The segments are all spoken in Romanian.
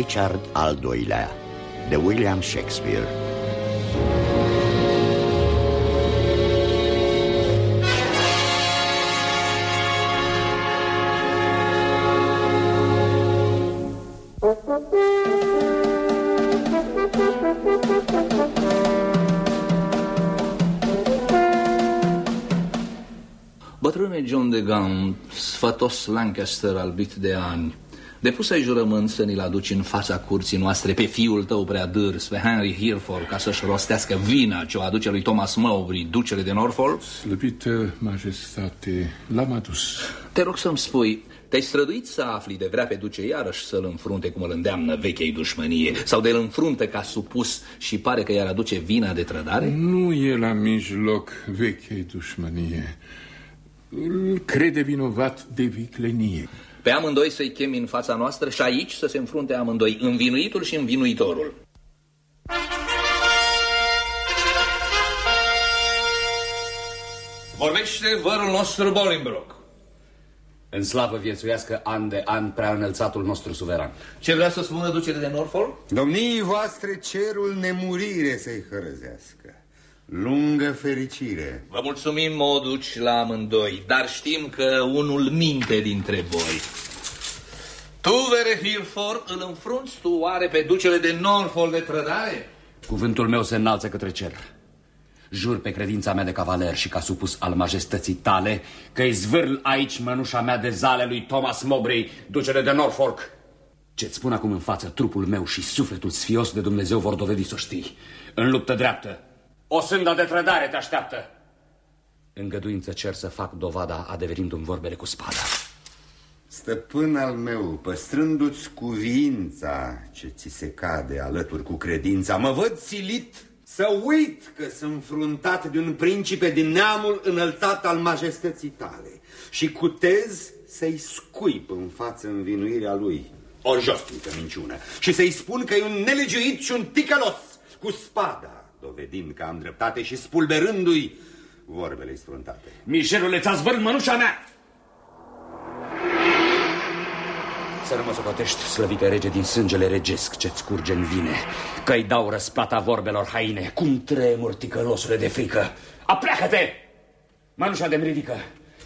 Regele Richard al II-lea de William Shakespeare. Bătrâne John de Gaunt, sfătos Lancaster albit de ani, Depus ai jurământ să ni-l aduci în fața curții noastre pe fiul tău prea dârs, pe Henry Hereford, ca să-și rostească vina ce o aduce lui Thomas Mowbray, ducele de Norfolk? Slăbită majestate, l-am adus. Te rog să-mi spui, te-ai străduit să afli de vrea pe duce iarăși să-l înfrunte cum îl îndeamnă vechei dușmănie Sau de-l înfrunte ca supus și pare că i-ar aduce vina de trădare? Nu e la mijloc vechei dușmănie Îl crede vinovat de viclenie pe amândoi să-i chemi în fața noastră și aici să se înfrunte amândoi, învinuitul și învinuitorul. Vorbește vărul nostru Bolingbroke. În slavă viețuiască an de an prea înălțatul nostru suveran. Ce vrea să spună ducele de Norfolk? Domnii voastre cerul nemurire să-i hărăzească. Lungă fericire. Vă mulțumim, moduci, la amândoi, dar știm că unul minte dintre voi. Tu, Vere Hereford, îl înfrunți tu oare pe ducele de Norfolk de trădare? Cuvântul meu se înalță către cer. Jur pe credința mea de cavaler și ca supus al majestății tale că-i zvârl aici mănușa mea de zale lui Thomas Mowbray, ducele de Norfolk. Ce-ți spun acum în față, trupul meu și sufletul sfios de Dumnezeu vor dovedi să știi. În luptă dreaptă, o sânda de trădare te așteaptă. Îngăduință cer să fac dovada adeverindu-mi vorbele cu spada. Stăpân al meu, păstrându-ți cuvința ce ți se cade alături cu credința, mă văd silit să uit că sunt fruntat de un principe din neamul înălțat al majestății tale și cutez să-i scuip în față învinuirea lui o josnică minciună și să-i spun că e un nelegiuit și un ticălos cu spada dovedind că am dreptate și spulberându-i vorbele sfruntate. Mișelule, ți-a zvârn mănușa mea! Să nu mă socotești, slăvite rege, din sângele regesc ce-ți curge în vine, că-i dau răsplata vorbelor haine. Cum tremur, ticălosule de frică? Apleacă-te! Mănușa de ridică.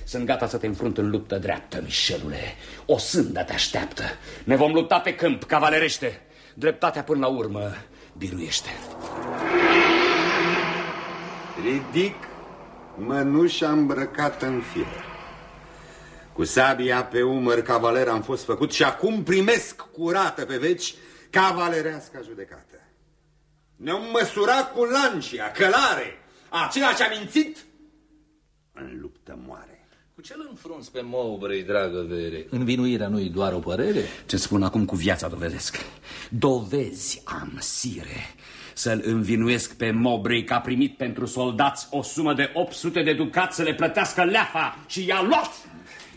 Sunt gata să te înfrunt în luptă dreaptă, Mișelule. O sândă te așteaptă. Ne vom lupta pe câmp, cavalerește. Dreptatea până la urmă biruiește. Ridic mănușa îmbrăcată în fier. Cu sabia pe umăr cavaler am fost făcut și acum primesc curată pe veci cavalerească judecată. Ne-am măsurat cu lancia, călare, aceea ce-a mințit, în luptă moare. Cu ce-l înfrunți pe Mowbray, dragă vere? Învinuirea nu-i doar o părere? Ce spun acum cu viața dovedesc. Dovezi am, sire să-l învinuiesc pe Mobray că a primit pentru soldați o sumă de 800 de ducați să le plătească leafa și i-a luat.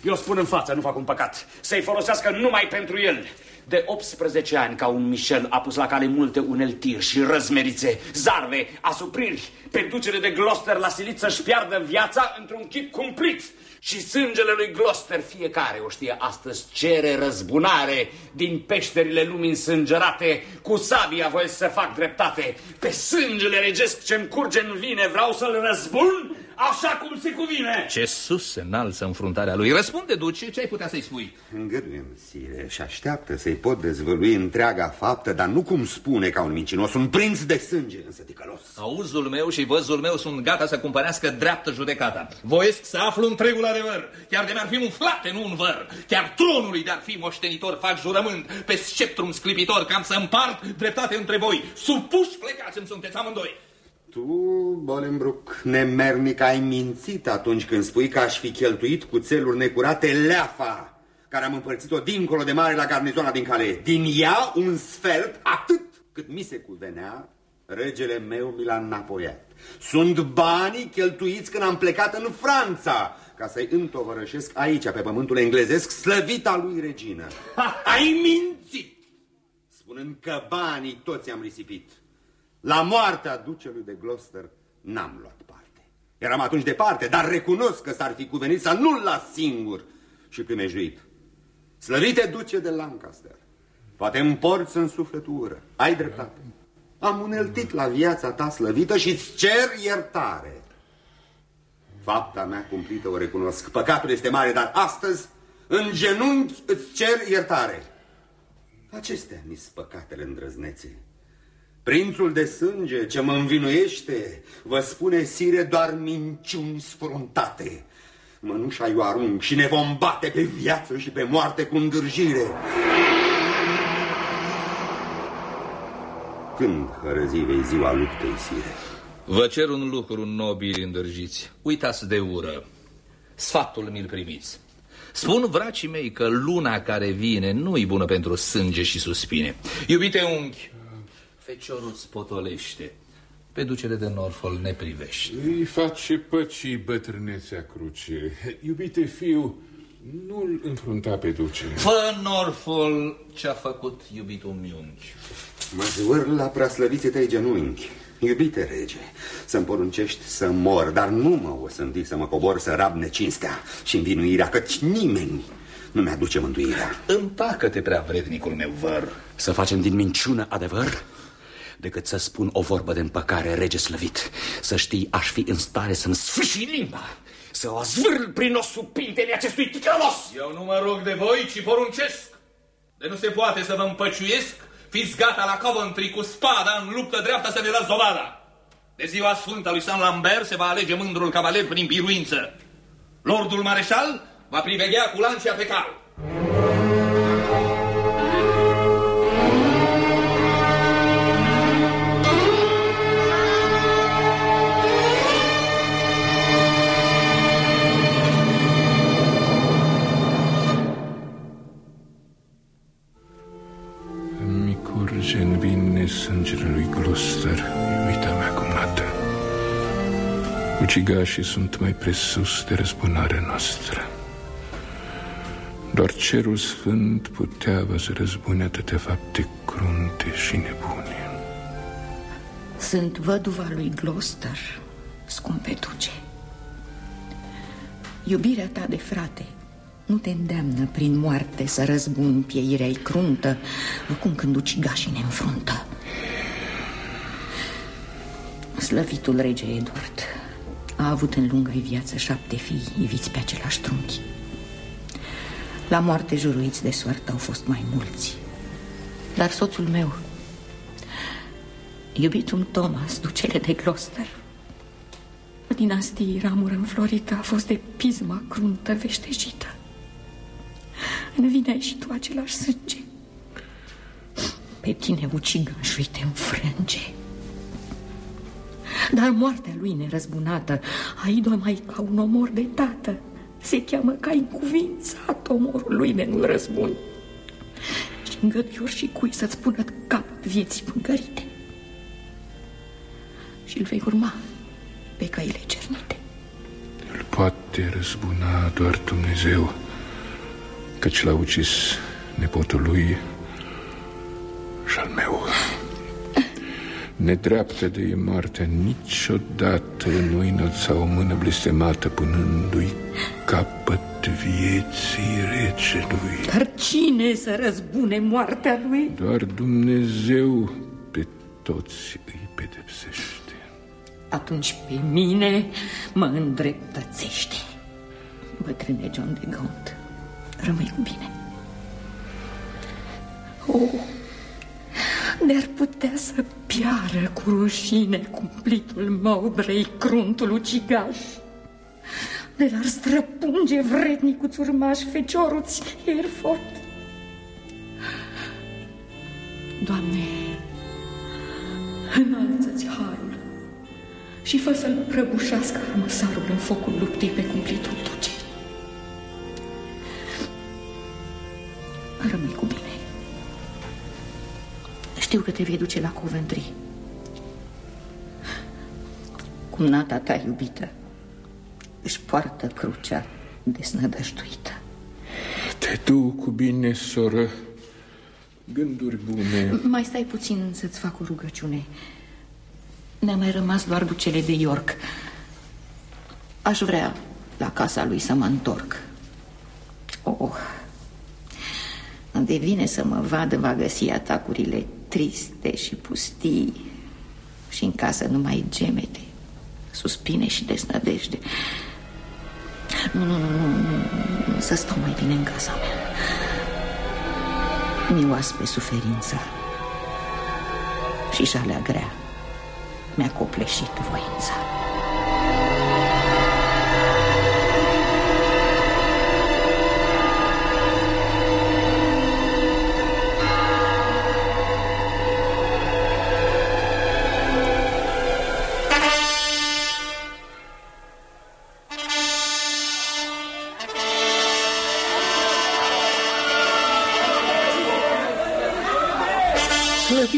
Eu spun în față, nu fac un păcat, să-i folosească numai pentru el. De 18 ani, ca un Michel, a pus la cale multe uneltiri și răzmerițe, zarve, asupriri, pe ducere de Gloucester la silit să-și piardă viața într-un chip cumplit și sângele lui Gloucester, fiecare o știe astăzi, cere răzbunare din peșterile lumii însângerate. Cu sabia voi să fac dreptate. Pe sângele regesc ce-mi curge în vine vreau să-l răzbun așa cum se cuvine. Ce sus se înalță înfruntarea lui. Răspunde, duce, ce ai putea să-i spui? Îngăduiem, sire, și așteaptă să-i pot dezvălui întreaga faptă, dar nu cum spune ca un mincinos, un prinț de sânge, însă ticălos. Auzul meu și văzul meu sunt gata să cumpărească dreaptă judecata. Voiesc să aflu întregul adevăr, chiar de mi-ar fi un flate, nu un văr. Chiar tronului de-ar fi moștenitor, fac jurământ, pe sceptrum sclipitor, cam să împart dreptate între voi. Supuși plecați-mi sunteți amândoi. Tu, Bolenbrook, nemernic, ai mințit atunci când spui că aș fi cheltuit cu țeluri necurate leafa care am împărțit-o dincolo de mare la garnizoana din cale. Din ea un sfert, atât cât mi se cuvenea, regele meu mi l-a înapoiat. Sunt banii cheltuiți când am plecat în Franța ca să-i întovărășesc aici, pe pământul englezesc, slăvita lui regină. Ha, ai mințit! Spunând că banii toți am risipit. La moartea ducelui de Gloucester n-am luat parte. Eram atunci departe, dar recunosc că s-ar fi cuvenit să nu-l las singur și primejduit. Slăvite duce de Lancaster, Poate împorți în sufletură. Ai dreptate. Am uneltit la viața ta slăvită și îți cer iertare. Fapta mea cumplită o recunosc. Păcatul este mare, dar astăzi, în genunchi, îți cer iertare. Acestea mi păcatele îndrăznețe. Prințul de sânge ce mă învinuiește vă spune, sire, doar minciuni sfruntate. Mănușa i arunc și ne vom bate pe viață și pe moarte cu îndârjire. Când hărăzi vei ziua luptei, sire? Vă cer un lucru nobil îndârjiți. Uitați de ură. Sfatul mi-l primiți. Spun vracii mei că luna care vine nu-i bună pentru sânge și suspine. Iubite unghi, feciorul îți potolește. Pe ducele de Norfol ne privește. Îi face păcii bătrânețea cruce. Iubite fiu, nu-l înfrunta pe duce. Fă Norfol ce-a făcut iubitul miunchi. Mă zvâr la preaslăviții tăi genunchi. Iubite rege, să-mi poruncești să mor, dar nu mă o să să mă cobor să rab necinstea și învinuirea, căci nimeni nu mi-aduce mântuirea. Împacă-te, prea vrednicul meu văr. Să facem din minciună adevăr? Decât să spun o vorbă de împăcare, rege slăvit. Să știi, aș fi în stare să-mi sfârși limba, să o zvârl prin osul pintele acestui ticălos. Eu nu mă rog de voi, ci poruncesc. De nu se poate să vă împăciuiesc Fiți gata la Coventry cu spada în luptă dreaptă să ne dați dovada. De ziua sfântă lui San Lambert se va alege mândrul cavaler prin biruință. Lordul mareșal va priveghea cu lancia pe cal. Ucigașii sunt mai presus de răzbunarea noastră. Doar cerul sfânt putea vă să răzbune atâtea fapte crunte și nebune. Sunt văduva lui Gloucester, scumpe duce. Iubirea ta de frate nu te îndeamnă prin moarte să răzbun pieirea-i cruntă, acum când ucigașii ne înfruntă. Slăvitul rege Edward a avut în lungă viață șapte fii iviți pe același trunchi. La moarte juruiți de soartă au fost mai mulți. Dar soțul meu, iubitul Thomas, ducele de Gloucester, dinastiei ramură înflorită a fost de pisma cruntă veștejită. În vine ai și tu același sânge. Pe tine ucigașul te înfrânge. Dar moartea lui nerăzbunată a ido mai ca un omor de tată. Se cheamă ca încuvințat omorul lui de nu răzbun. Și îngăduior și cui să-ți pună cap vieții pângărite. Și îl vei urma pe căile cernite. Îl poate răzbuna doar Dumnezeu, căci l-a ucis nepotul lui și al meu. Nedreaptă de e moartea niciodată nu înălța o mână blestemată punându-i capăt vieții regelui. Dar cine să răzbune moartea lui? Doar Dumnezeu pe toți îi pedepsește. Atunci pe mine mă îndreptățește. Bătrâne John de Gaunt, rămâi cu bine. Oh, ne-ar putea să piară cu rușine cumplitul Mowbray, cruntul ucigaș. De l-ar străpunge vrednicuț urmaș fecioruți Hereford. Doamne, înalță-ți harul și fă să-l prăbușească armăsarul în focul luptei pe cumplitul duce. Rămâi cu bine. Știu că te vei duce la Coventry. Cumnata ta iubită își poartă crucea desnădăjduită. Te du cu bine, soră. Gânduri bune. Mai stai puțin să-ți fac o rugăciune. Ne-a mai rămas doar ducele de York. Aș vrea la casa lui să mă întorc. Oh, Unde vine să mă vadă, va găsi atacurile triste și pustii și în casă numai gemete, suspine și desnădejde. Nu, nu, nu, nu, nu, să stau mai bine în casa mea. Mi oaspe suferința și jalea grea mi-a copleșit voința.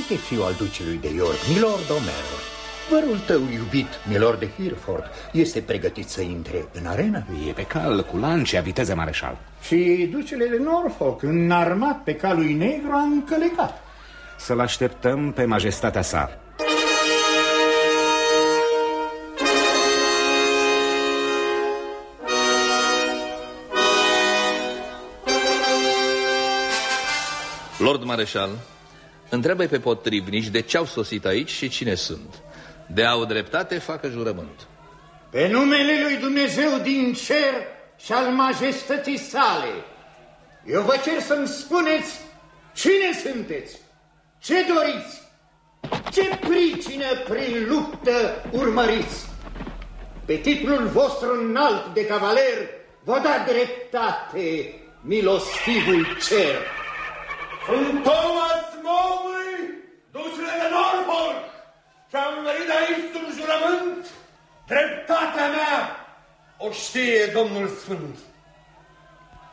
Slăvite fiu al ducelui de York, Milord Omero. Vărul tău iubit, Milord de Hereford, este pregătit să intre în arenă? E pe cal cu lance a viteză mareșal. Și ducele de Norfolk, înarmat pe calul negru, a încălecat. Să-l așteptăm pe majestatea sa. Lord Mareșal, întreabă pe potrivnici de ce au sosit aici și cine sunt. De au dreptate, facă jurământ. Pe numele lui Dumnezeu din cer și al majestății sale, eu vă cer să-mi spuneți cine sunteți, ce doriți, ce pricină prin luptă urmăriți. Pe titlul vostru înalt de cavaler vă da dreptate, milostivul cer. Sunt Thomas Mowbray, ducele de Norfolk, și am venit aici un jurământ. Dreptatea mea o știe Domnul Sfânt.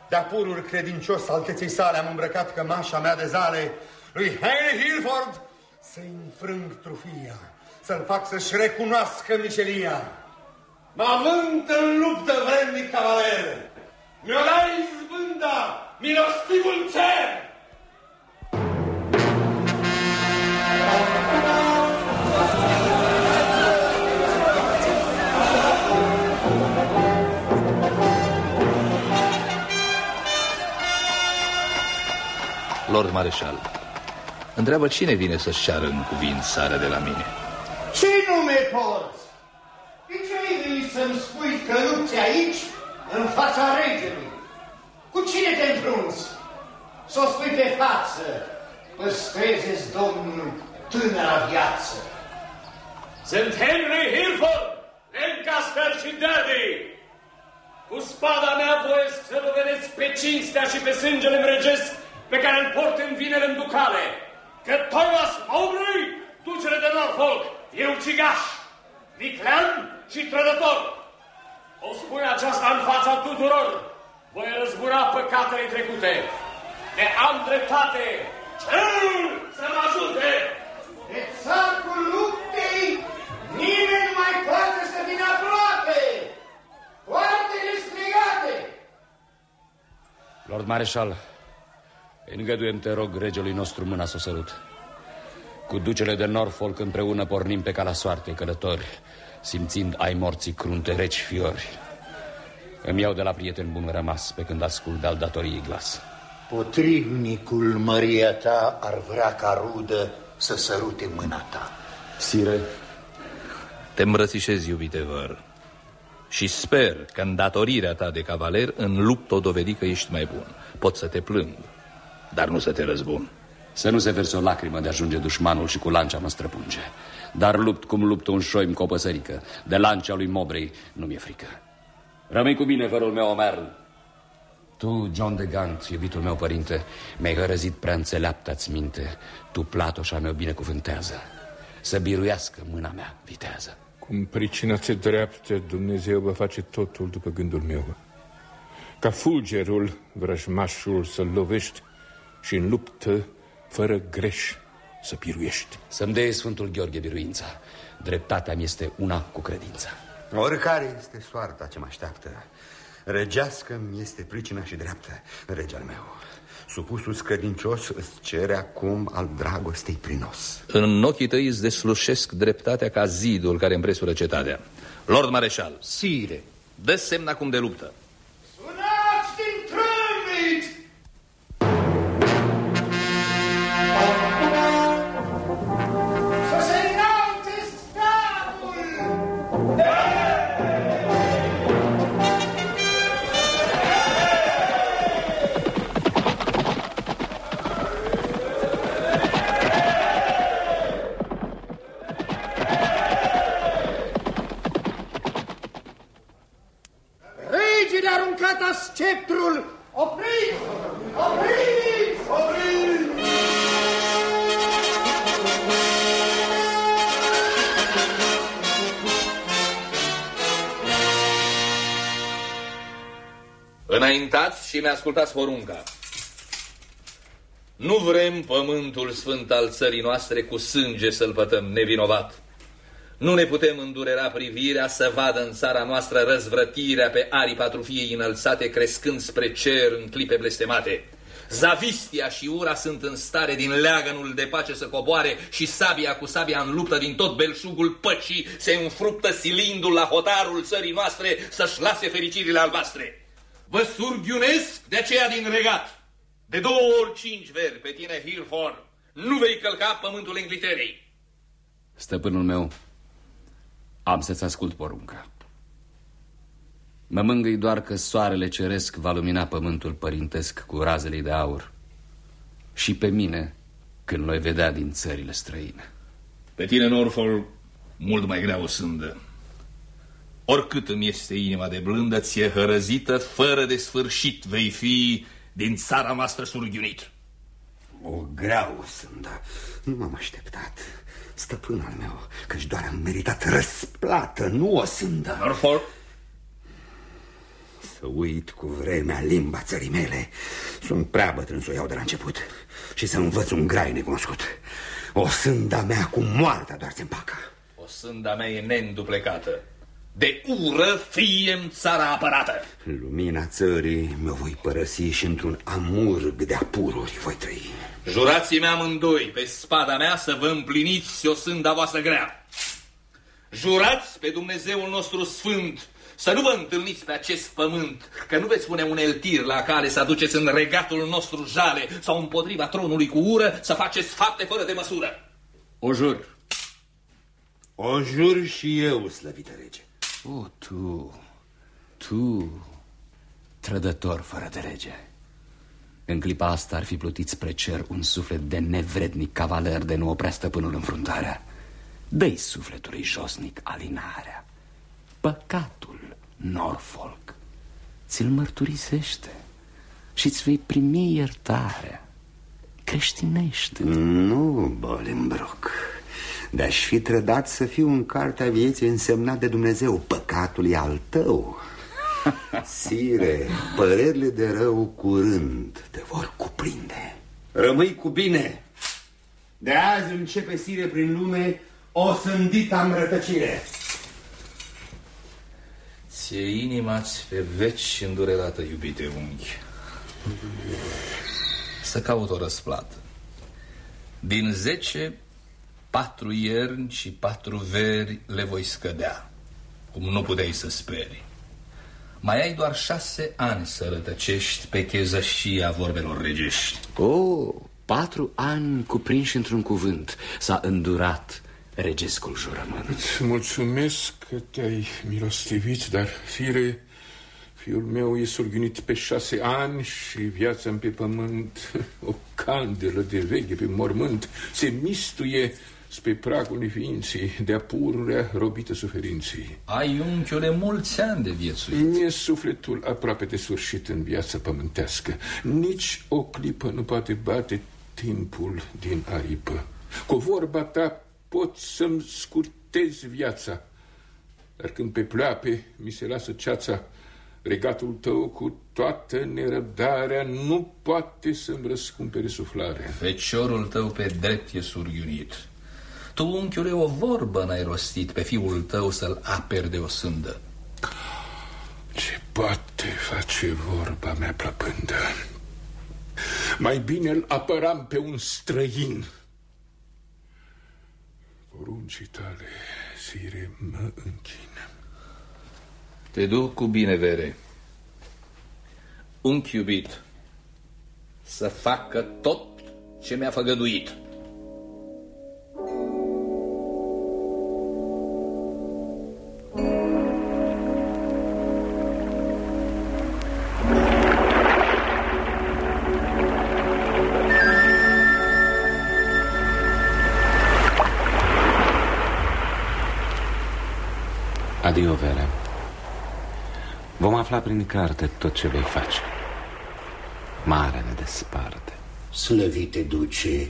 De-a purul credincios alteței sale am îmbrăcat cămașa mea de zale lui Henry Hilford să-i înfrâng trufia, să-l fac să-și recunoască micelia. Mă avânt în luptă vrednic cavaler. Mi-o dai izbânda, milostivul cer! Lord Mareșal, întreabă cine vine să-și ceară în cuvințare de la mine. Ce nume porți? De ce ai venit să-mi spui că lupți aici, în fața regelui? Cu cine te înfrunți? Să o spui pe față, păstreze-ți domnul tânăra viață. Sunt Henry Hilford, Lancaster și Derby. Cu spada mea voiesc să dovedesc pe cinstea și pe sângele regesc pe care îl port în vinele ducale, că Thomas Mowbray, ducele de Norfolk, e ucigaș, viclean și trădător. O spune aceasta în fața tuturor. Voi răzbuna păcatele trecute. De am dreptate. Cel să mă ajute! De țarcul luptei nimeni nu mai poate să vină aproape. Poartele strigate! Lord Mareșal, Îngăduiem, te rog, regelui nostru mâna să o sărut. Cu ducele de Norfolk împreună pornim pe cala soarte călători, simțind ai morții crunte reci fiori. Îmi iau de la prieten bun rămas pe când ascult al datoriei glas. Potrivnicul măria ta ar vrea ca rudă să sărute mâna ta. Sire, te îmbrățișez, iubite văr, și sper că în datorirea ta de cavaler în luptă o dovedi că ești mai bun. Pot să te plâng, dar nu să te răzbun. Să nu se verse o lacrimă de ajunge dușmanul și cu lancea mă străpunge. Dar lupt cum luptă un șoim cu o păsărică. De lancea lui Mobrey nu mi-e frică. Rămâi cu bine, vărul meu, Omer. Tu, John de Gant, iubitul meu părinte, mi-ai hărăzit prea înțeleaptă-ți minte. Tu, platoșa meu, binecuvântează. Să biruiască mâna mea, vitează. Cum pricina ți dreaptă, Dumnezeu va face totul după gândul meu. Ca fulgerul, vrăjmașul să-l lovești și în luptă, fără greș, să biruiești. Să-mi dea Sfântul Gheorghe biruința. Dreptatea mi este una cu credința. Oricare este soarta ce mă așteaptă, regească mi este pricina și dreaptă, rege al meu. Supusul scădincios îți cere acum al dragostei prinos. În ochii tăi îți deslușesc dreptatea ca zidul care împresură cetatea. Lord Mareșal. Sire. Dă semn acum de luptă. dreptul opriți! Opriți! Opriți! Înaintați și mi-ascultați porunca. Nu vrem pământul sfânt al țării noastre cu sânge să-l pătăm nevinovat. Nu ne putem îndurera privirea să vadă în țara noastră răzvrătirea pe aripa patrufiei înălțate crescând spre cer în clipe blestemate. Zavistia și ura sunt în stare din leagănul de pace să coboare și sabia cu sabia în luptă din tot belșugul păcii se înfruptă silindul la hotarul țării noastre să-și lase fericirile albastre. Vă surghiunesc de aceea din regat. De două ori cinci veri pe tine, Hilford, nu vei călca pământul Ingliterei. Stăpânul meu, am să-ți ascult porunca. Mă mângâi doar că soarele ceresc va lumina pământul părintesc cu razele de aur. Și pe mine când noi vedea din țările străine. Pe tine, Norfolk, mult mai grea o sândă. Oricât îmi este inima de blândă, ție hărăzită, fără de sfârșit vei fi din țara noastră surghiunit. O grea o sândă. Nu m-am așteptat. Stăpân al meu, căci doar am meritat răsplată, nu o sândă. Norfolk, să uit cu vremea limba țării mele. Sunt prea bătrân să o iau de la început și să învăț un grai necunoscut. O sânda mea cu moartea doar se împacă. O sânda mea e neînduplecată. De ură fie în țara apărată. Lumina țării mi-o voi părăsi și într-un amurg de apururi voi trăi. Jurați-mi amândoi pe spada mea să vă împliniți o sânda voastră grea. Jurați pe Dumnezeul nostru sfânt să nu vă întâlniți pe acest pământ, că nu veți pune un eltir la care să aduceți în regatul nostru jale sau împotriva tronului cu ură să faceți fapte fără de măsură. O jur. O jur și eu, slăvită rege. O, tu, tu, trădător fără de rege. În clipa asta ar fi plutit spre cer un suflet de nevrednic cavaler de nu oprea stăpânul înfruntarea. Dă-i sufletului josnic alinarea. Păcatul Norfolk ți-l mărturisește și îți vei primi iertarea. Creștinește. Nu, Bolingbroke. De-aș fi trădat să fiu în cartea vieții însemnat de Dumnezeu. Păcatul e al tău. Sire, părerile de rău curând te vor cuprinde. Rămâi cu bine. De azi începe, Sire, prin lume o sândită îmbrătăcire. Ție inima pe veci îndurerată, iubite unghi. Să caut o răsplată. Din zece, patru ierni și patru veri le voi scădea, cum nu puteai să speri. Mai ai doar șase ani să rătăcești pe chezășia vorbelor regești. O, oh, patru ani cuprinși într-un cuvânt s-a îndurat regescul jurământ. Îți mulțumesc că te-ai milostivit, dar, fire, fiul meu e surghinit pe șase ani și viața pe pământ, o candelă de veche pe mormânt, se mistuie spre pragul neființei, de-a pururea robită suferinței. Ai, unchiule, mulți ani de viețuit. Mi-e sufletul aproape de sfârșit în viața pământească. Nici o clipă nu poate bate timpul din aripă. Cu vorba ta pot să-mi scurtez viața. Dar când pe pleoape mi se lasă ceața, regatul tău cu toată nerăbdarea nu poate să-mi răscumpere suflarea. Feciorul tău pe drept e surghiunit. Tu, unchiule, o vorbă n-ai rostit pe fiul tău să-l aperi de o sândă. Ce poate face vorba mea plăpândă? Mai bine îl apăram pe un străin Poruncii tale, sire, mă închin. Te duc cu binevere. Unchi iubit, să facă tot ce mi-a făgăduit. Adio, Vere. Vom afla prin carte tot ce vei face. Mare ne desparte. Slăvite, duce,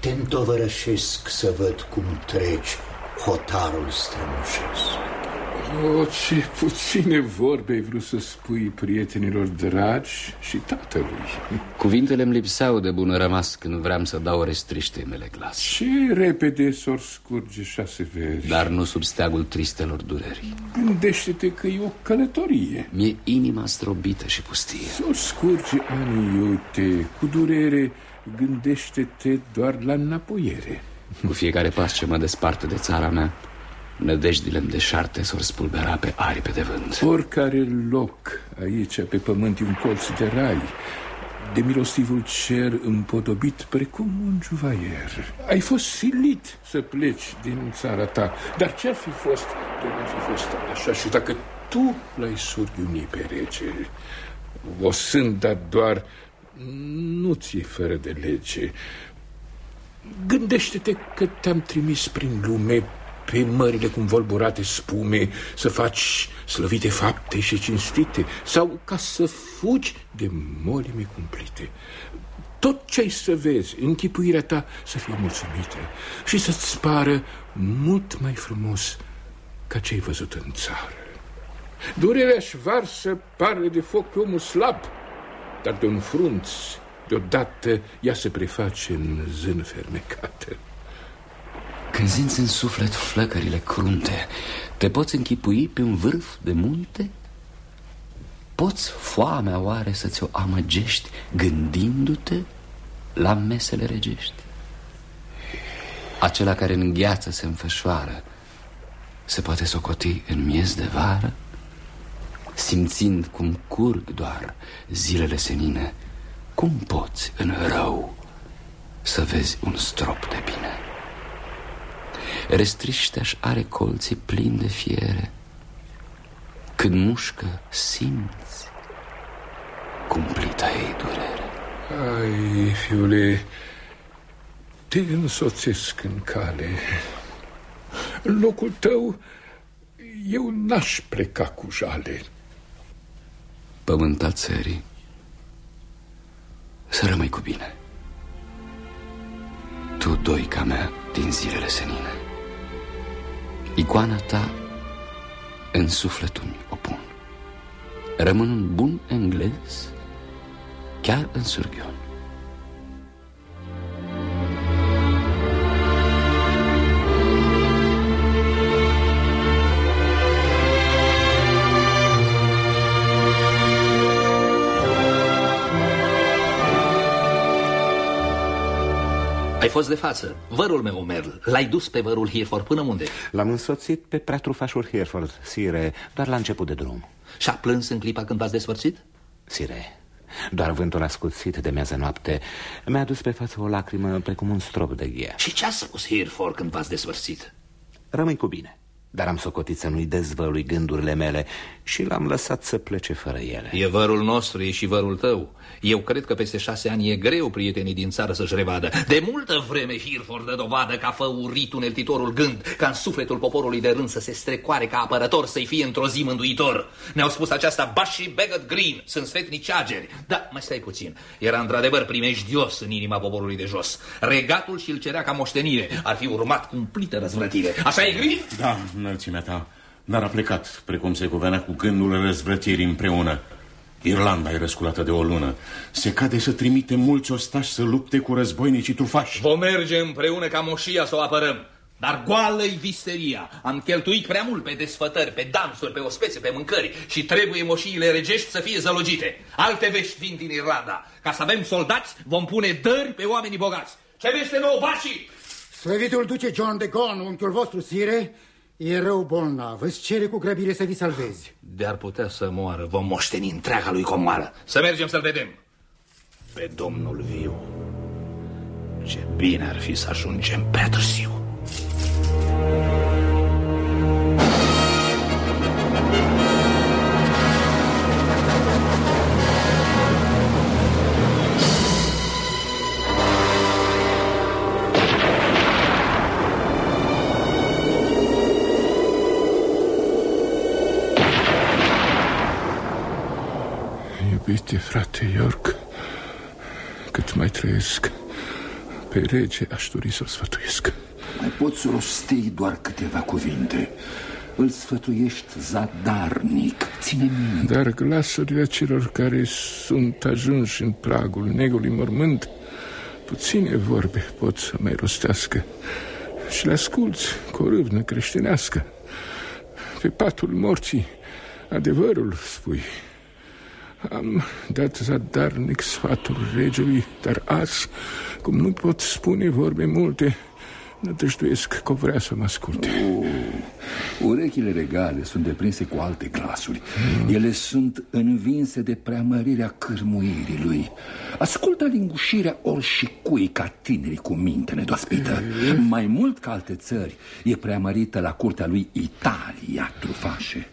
te întovărășesc să văd cum treci hotarul strămoșesc. O, ce puține vorbe ai vrut să spui prietenilor dragi și tatălui. Cuvintele îmi lipseau de bună rămas când vreau să dau restriște mele glas. Ce repede s-or scurge șase verși. Dar nu sub steagul tristelor dureri. Gândește-te că e o călătorie. Mi-e inima zdrobită și pustie. S-or scurge ani, uite, cu durere Gândește-te doar la înapoiere. Cu fiecare pas ce mă desparte de țara mea Nădejdile-mi deșarte s-or spulbera pe aripe de vânt. Oricare loc aici pe pământ e un colț de rai De milostivul cer împodobit precum un juvaier. Ai fost silit să pleci din țara ta Dar ce-ar fi fost de n fi fost așa? Și dacă tu l-ai surghiuni pe rege O sânda doar nu ți-e fără de lege. Gândește-te că te-am trimis prin lume pe mările cum volburate spume Să faci slăvite fapte și cinstite Sau ca să fugi de molime cumplite Tot ce-ai să vezi, închipuirea ta să fie mulțumită Și să-ți pară mult mai frumos ca ce-ai văzut în țară. Durerea-și varsă pare de foc pe omul slab Dar de un frunț deodată ea se preface în zân fermecată când simți în suflet flăcările crunte, te poți închipui pe un vârf de munte? Poți foamea oare să ți-o amăgești gândindu-te la mesele regești? Acela care în gheață se înfășoară se poate socoti în miez de vară? Simțind cum curg doar zilele senine, cum poți în rău să vezi un strop de bine? Restriștea-și are colții plini de fiere. Când mușcă, simți cumplita ei durere. Ai, fiule, te însoțesc în cale. În locul tău eu n-aș pleca cu jale. Pământa țării Să rămâi cu bine. Tu, doica mea, din zilele senine. Icoana ta în sufletul o pun Rămân un bun englez Chiar în surghion Ai fost de față. Vărul meu, Merl. L-ai dus pe vărul Hereford până unde? L-am însoțit pe prea trufașul Hereford, sire, doar la început de drum. Și-a plâns în clipa când v-ați despărțit? Sire, doar vântul ascuțit de mează noapte mi-a dus pe față o lacrimă precum un strop de ghea. Și ce a spus Hereford când v-ați despărțit? Rămâi cu bine. Dar am socotit să nu-i dezvălui gândurile mele Și l-am lăsat să plece fără ele. E vărul nostru, e și vărul tău. Eu cred că peste șase ani e greu prietenii din țară să-și revadă. De multă vreme Hirford dă dovadă ca făurit uneltitorul gând Ca în sufletul poporului de rând să se strecoare ca apărător Să-i fie într-o zi mânduitor. Ne-au spus aceasta Bashi Bagot Green Sunt sfetnici ageri. Da, mai stai puțin. Era într-adevăr primejdios în inima poporului de jos. Regatul și-l cerea ca moștenire. Ar fi urmat cumplită răzvrătire. Așa e, Grif? Da, înălțimea ta, dar a plecat, precum se cuvenea cu gândul răzvrătirii împreună. Irlanda e răsculată de o lună. Se cade să trimite mulți ostași să lupte cu războinicii trufași. Vom merge împreună ca moșia să o apărăm. Dar goală-i visteria. Am cheltuit prea mult pe desfătări, pe dansuri, pe ospețe, pe mâncări și trebuie moșiile regești să fie zălogite. Alte vești vin din Irlanda. Ca să avem soldați, vom pune dări pe oamenii bogați. Ce vește nou, Bașii? Slăvitul duce John de Gon, unchiul vostru, sire, E rău bolnav, îți cere cu grăbire să vi salvezi. De-ar putea să moară, vom moșteni întreaga lui comoară. Să mergem să-l vedem. Pe domnul viu Ce bine ar fi să ajungem prea târziu Iubite frate York, cât mai trăiesc, pe rege aș dori să-l sfătuiesc. Mai poți rosti doar câteva cuvinte. îl sfătuiești zadarnic, ține minte. Dar glasurile celor care sunt ajunși în pragul negului mormânt, puține vorbe pot să mai rostească și le asculți cu o râvnă creștinească. Pe patul morții, adevărul spui. Am dat zadarnic sfatul regelui, dar azi, cum nu pot spune vorbe multe, Nădăjduiesc că vrea să mă asculte. Oh, Urechile regale sunt deprinse cu alte glasuri mm. Ele sunt învinse de preamărirea cârmuirii lui Ascultă lingușirea oricui ca tinerii cu minte nedospită mm. Mai mult ca alte țări E preamărită la curtea lui Italia, trufașe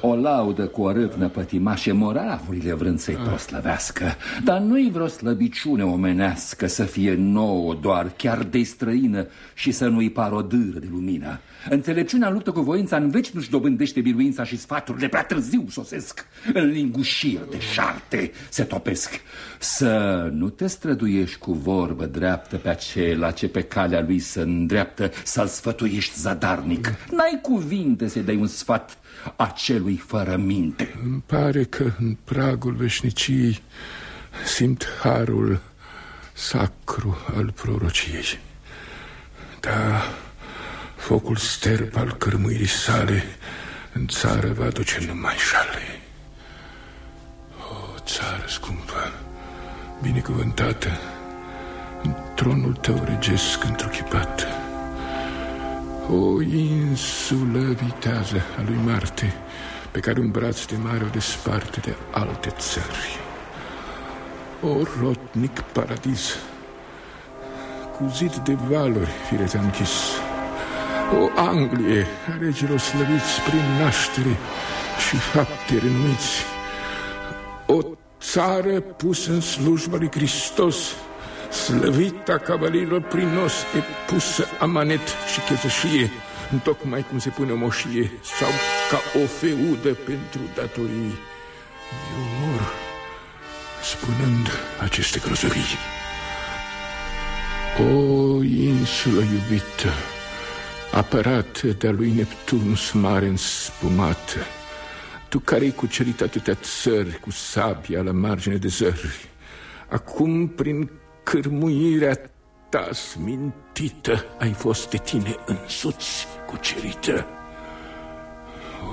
O laudă cu o râvnă pătimașe Moravurile vrând să-i ah. proslăvească Dar nu-i vreo slăbiciune omenească Să fie nouă doar, chiar de străină și să nu-i pară o dâră de lumină. Înțelepciunea luptă cu voința în veci nu-și dobândește biruința și sfaturile prea târziu sosesc. În lingușiri de șarte se topesc. Să nu te străduiești cu vorbă dreaptă pe acela ce pe calea lui să îndreaptă, să-l sfătuiești zadarnic. N-ai cuvinte să dai un sfat acelui fără minte. Îmi pare că în pragul veșniciei simt harul sacru al prorociei. Da, focul sterp al cărmuirii sale în țară va duce numai șale. O, țară scumpă, binecuvântată, în tronul tău regesc întruchipat. O insulă vitează a lui Marte, pe care un braț de mare o desparte de alte țări. O rotnic paradis, cu zid de valuri, fire închis. O Anglie a regilor slăviți prin naștere și fapte renumiți. O țară pusă în slujba lui Hristos, slăvita cavalerilor prin nos, e pusă amanet și chezășie, tocmai cum se pune o moșie sau ca o feudă pentru datorii. Eu mor spunând aceste grozăvii. O insulă iubită, apărată de-a lui Neptunus mare înspumată, tu care-ai cucerit atâtea țări cu sabia la margine de zări, acum prin cârmuirea ta smintită ai fost de tine însuți cucerită.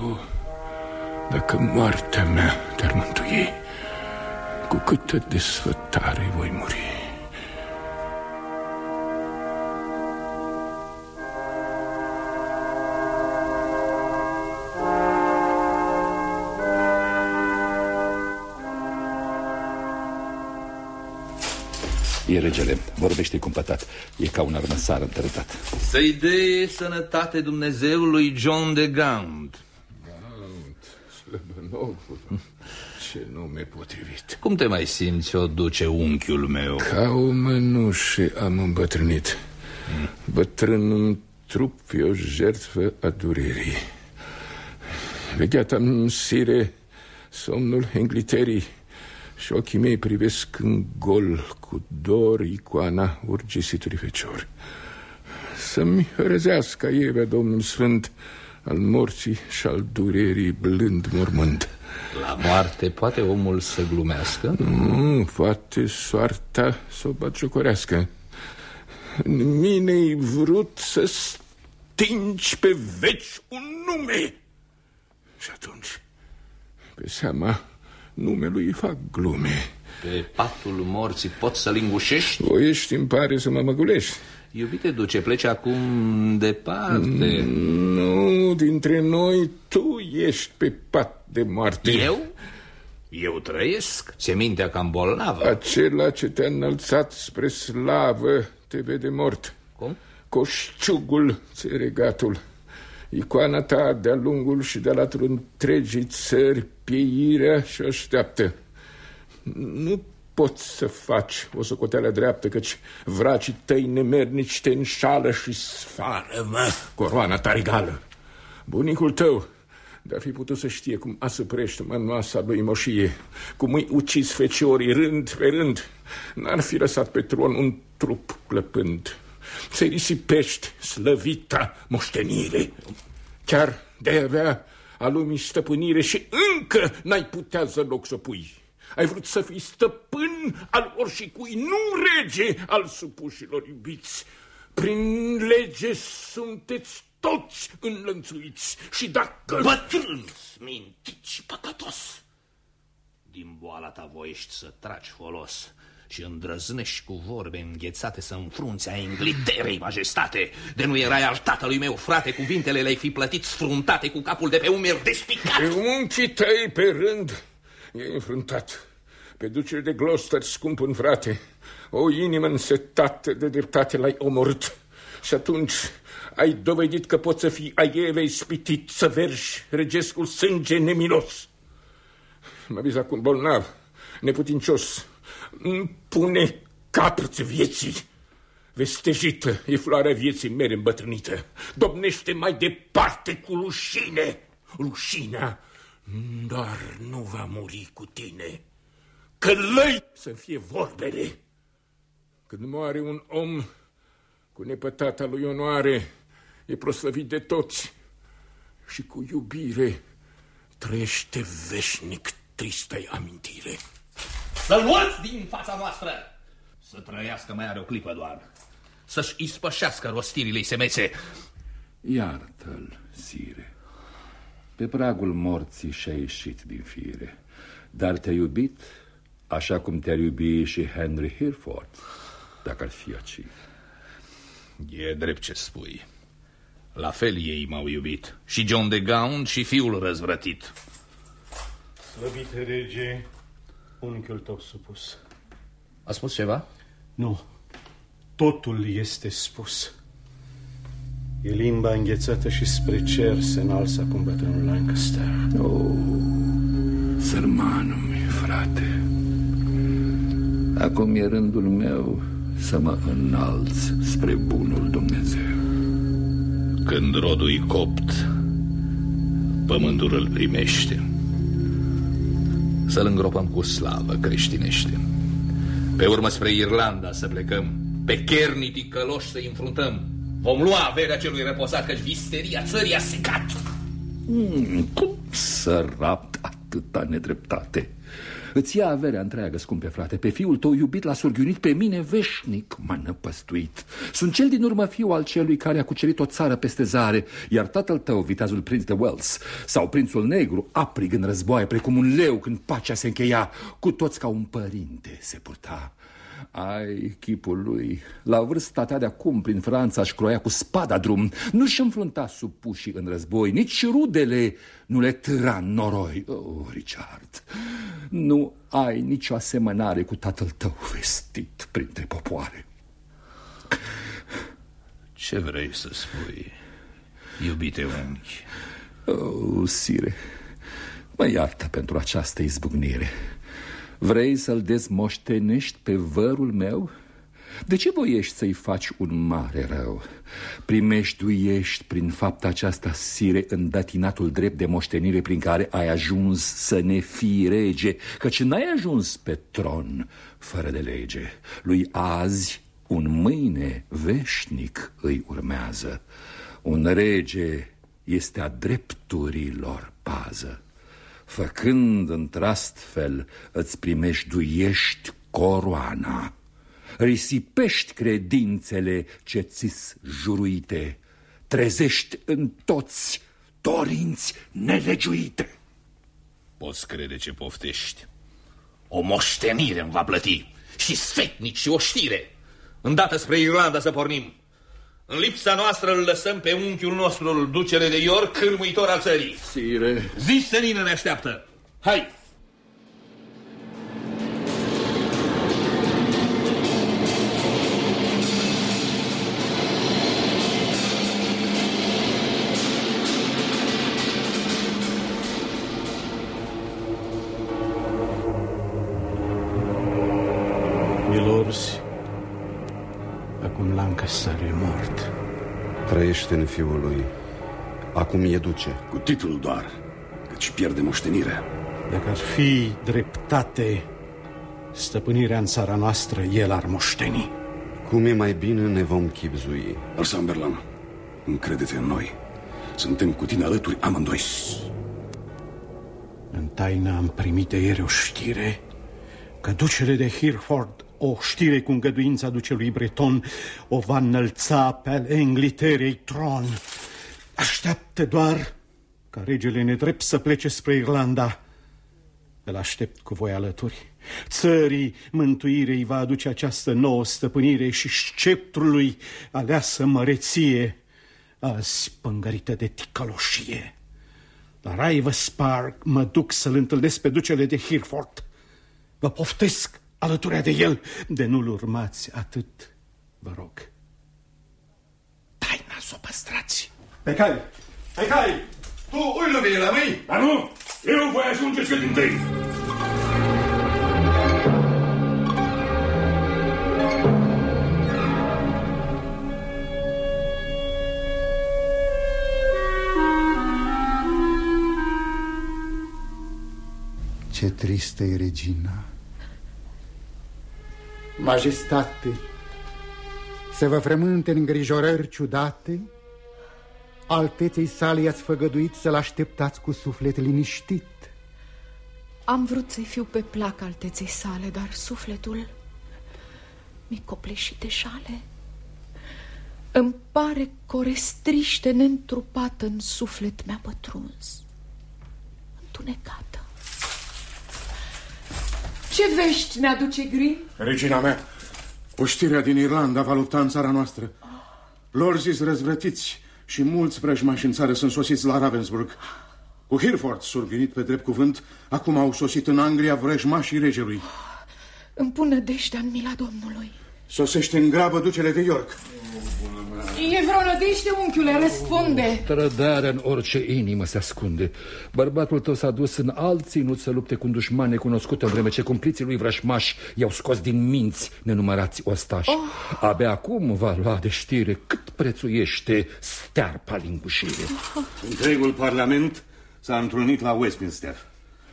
O, dacă moartea mea te-ar mântui, cu câtă desfătare voi muri. E regele, vorbește cumpătat E ca un armăsar întărătat. Să-i dea sănătate Dumnezeului John de Gaunt. Gaunt, slăbănogul Ce nume potrivit. Cum te mai simți, o duce unchiul meu? Ca o mănușă am îmbătrânit. Hmm. Bătrân în trup e o jertfă a durerii. Vegheata-mi sire somnul îngliterii și ochii mei privesc în gol cu dor icoana urgisitului fecior. Să-mi răzească Evea, Domnul Sfânt, al morții și al durerii blând mormânt. La moarte poate omul să glumească? Nu, poate soarta să o batjocorească. În mine-i vrut să stingi pe veci un nume. Și atunci, pe seama numelui fac glume. Pe patul morții poți să lingușești? Voiești, îmi pare, să mă măgulești. Iubite, duce, pleci acum departe. Nu, dintre noi tu ești pe pat de moarte. Eu? Eu trăiesc? Se mintea cam bolnavă. Acela ce te-a înălțat spre slavă te vede mort. Cum? Coșciugul ți regatul. Icoana ta de-a lungul și de-a latul întregii țări pieirea și așteaptă. Nu poți să faci o socoteală dreaptă, căci vracii tăi nemernici te înșală și sfară, mă, coroana ta regală. Bunicul tău de-ar fi putut să știe cum asăprește mănoasa lui moșie, cum îi ucis feciorii rând pe rând, n-ar fi lăsat pe tron un trup clăpând. Se risipești slăvita moștenire. Chiar de avea a lumii stăpânire și încă n-ai putea loc să pui. Ai vrut să fii stăpân al oricui, nu rege al supușilor iubiți. Prin lege sunteți toți înlănțuiți și dacă... Bătrân, smintit și păcătos! Din boala ta voiești să tragi folos și îndrăznești cu vorbe înghețate să înfrunți a engliterei majestate. De nu erai al tatălui meu, frate, cuvintele le-ai fi plătit sfruntate cu capul de pe umeri despicat. Pe unchii tăi pe rând e înfruntat. Pe ducele de Gloucester, scumpul frate, o inimă însetată de dreptate l-ai omorât. Și atunci ai dovedit că poți să fii aievei spitit, să vergi regescul sânge nemilos. Mă vezi acum bolnav, neputincios, pune capăt vieții. Vestejită e floarea vieții mele îmbătrânită. Domnește mai departe cu rușine. Rușinea doar nu va muri cu tine. Că lăi să fie vorbele. Când moare un om cu nepătata lui onoare, e proslăvit de toți și cu iubire trăiește veșnic tristă amintire. Să-l luați din fața noastră! Să trăiască mai are o clipă doar. Să-și ispășească rostirile semețe. Iartă-l, sire. Pe pragul morții și-a ieșit din fire. Dar te-a iubit așa cum te-ar iubi și Henry Hereford, dacă ar fi aici. E drept ce spui. La fel ei m-au iubit. Și John de Gaunt și fiul răzvrătit. Slăbite rege, unchiul tău supus. A spus ceva? Nu. Totul este spus. E limba înghețată și spre cer se înalță acum bătrânul Lancaster. Oh, sărmanul meu, frate. Acum e rândul meu să mă înalț spre bunul Dumnezeu. Când rodul copt, pământul îl primește. Să-l îngropăm cu slavă creștinește. Pe urmă spre Irlanda să plecăm, pe chernitii căloși să-i înfruntăm. Vom lua averea celui reposat, căci visteria țării a secat. Mm, cum să rapt atâta nedreptate? Îți ia averea întreagă, scumpe frate Pe fiul tău iubit l-a surghiunit Pe mine veșnic m-a năpăstuit. Sunt cel din urmă fiu al celui care a cucerit o țară peste zare Iar tatăl tău, viteazul prinț de Wells Sau prințul negru, aprig în războaie Precum un leu când pacea se încheia Cu toți ca un părinte se purta ai, chipul lui, la vârsta ta de acum prin Franța își croia cu spada drum. Nu-și înfrunta supușii în război, nici rudele nu le târa noroi. Oh, Richard, nu ai nicio asemănare cu tatăl tău vestit printre popoare. Ce vrei să spui, iubite unchi? Oh, sire, mă iartă pentru această izbucnire Vrei să-l dezmoștenești pe vărul meu? De ce voiești să-i faci un mare rău? Primeștuiești prin fapta aceasta, sire, îndătinatul drept de moștenire prin care ai ajuns să ne fii rege, căci n-ai ajuns pe tron fără de lege. Lui azi un mâine veșnic îi urmează. Un rege este a drepturilor pază. Făcând într-astfel îți primești coroana. Risipești credințele ce ți juruite. Trezești în toți dorinți nelegiuite. Poți crede ce poftești. O moștenire îmi va plăti Și sfetnici și o știre. Îndată spre Irlanda să pornim în lipsa noastră îl lăsăm pe unchiul nostru, ducele de York, cârmuitor al țării. Sire. Zi, senină, ne așteaptă. Hai! Trăiește în fiul lui. Acum e duce. Cu titlul doar, căci pierde moștenirea. Dacă ar fi dreptate, stăpânirea în țara noastră, el ar moșteni. Cum e mai bine, ne vom chipzui. Northumberland, încrede-te în noi. Suntem cu tine alături amândoi. În taină am primit de ieri o știre că ducele de Hereford, o știre cu îngăduința ducelui Breton, o va înălța pe al Engliterei tron. Așteaptă doar ca regele nedrept să plece spre Irlanda. Îl aștept cu voi alături. Țării mântuirei va aduce această nouă stăpânire și sceptrului aleasă măreție, azi pângărită de ticăloșie. La Rivers Park mă duc să-l întâlnesc pe ducele de Hereford. Vă poftesc alăturea de el, de nu-l urmați atât, vă rog. Taina să o păstrați. Pe cai, pe cai, tu ui la mâini. Dar nu, eu voi ajunge cel din tâi. Ce tristă e regina Majestate Să vă frământe în îngrijorări ciudate Alteței sale i-ați făgăduit să-l așteptați cu suflet liniștit. Am vrut să-i fiu pe plac alteței sale, dar sufletul mi copleșit de șale. Îmi pare că o restriște neîntrupată în suflet mi-a pătruns. Întunecată Ce vești ne-aduce Green? Regina mea, oștirea din Irlanda va lupta în țara noastră. Lorzis răzvrătiți și mulți vrăjmași în țară sunt sosiți la Ravensburg. Cu Hereford, surghinit pe drept cuvânt, acum au sosit în Anglia vrăjmașii regelui. Îmi pun nădejdea în mila Domnului Sosește în grabă ducele de York. E vreo nădejde, unchiule, răspunde. Trădarea în orice inimă se ascunde. Bărbatul tău s-a dus în alt ținut să lupte cu un dușman necunoscut În vreme ce cumpliții lui vrășmași i-au scos din minți nenumărați ostași. Oh. Abia acum va lua de știre cât prețuiește stearpa lingușire. Întregul parlament s-a întrunit la Westminster,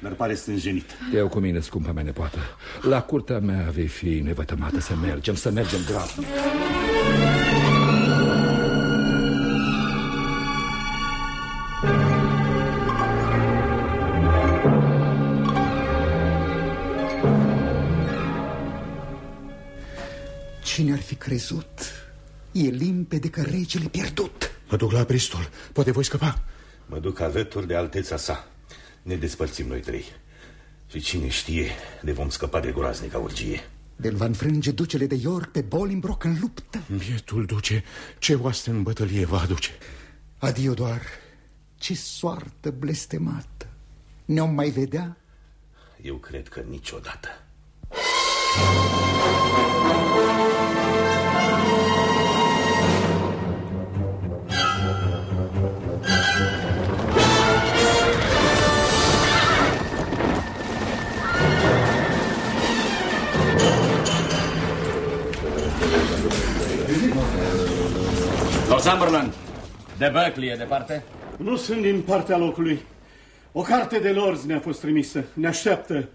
dar pare stânjenit. Te iau cu mine, scumpa mea nepoată La curtea mea vei fi nevătămată Să mergem, să mergem, drag Cine ar fi crezut? E limpede că regele pierdut Mă duc la Bristol, poate voi scăpa. Mă duc alături de alteța sa. Ne despărțim noi trei. Și cine știe, ne vom scăpa de groaznica urgie. De-l va înfrânge ducele de York pe Bolingbroke în luptă Bietul duce, ce oaste în bătălie va aduce. Adio doar, ce soartă blestemată Ne-o mai vedea? Eu cred că niciodată. Northumberland, de Berkeley e departe? Nu sunt din partea locului. O carte de lorzi ne-a fost trimisă. Ne așteaptă.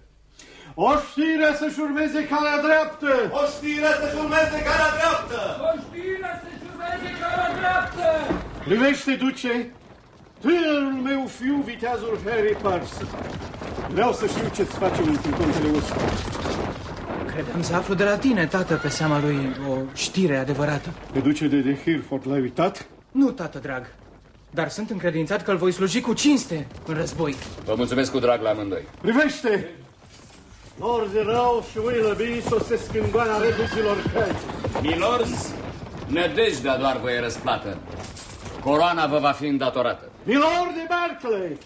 O știre să-și urmeze calea dreaptă! O știre să-și urmeze calea dreaptă! O știre să-și urmeze calea dreaptă! Privește, duce, tânărul meu fiu, viteazul Harry Pars. Vreau să știu ce-ți face în contele ăsta. Credeam să aflu de la tine, tată, pe seama lui o știre adevărată. Pe ducele de Hereford l-ai uitat? Nu, tată drag, dar sunt încredințat că îl voi sluji cu cinste în război. Vă mulțumesc cu drag la amândoi. Privește! Lord Rău și Willoughby sosesc în goana reduzilor căi. Milords, nădejdea doar vă e răsplată. Coroana vă va fi îndatorată. Milord de Berkeley!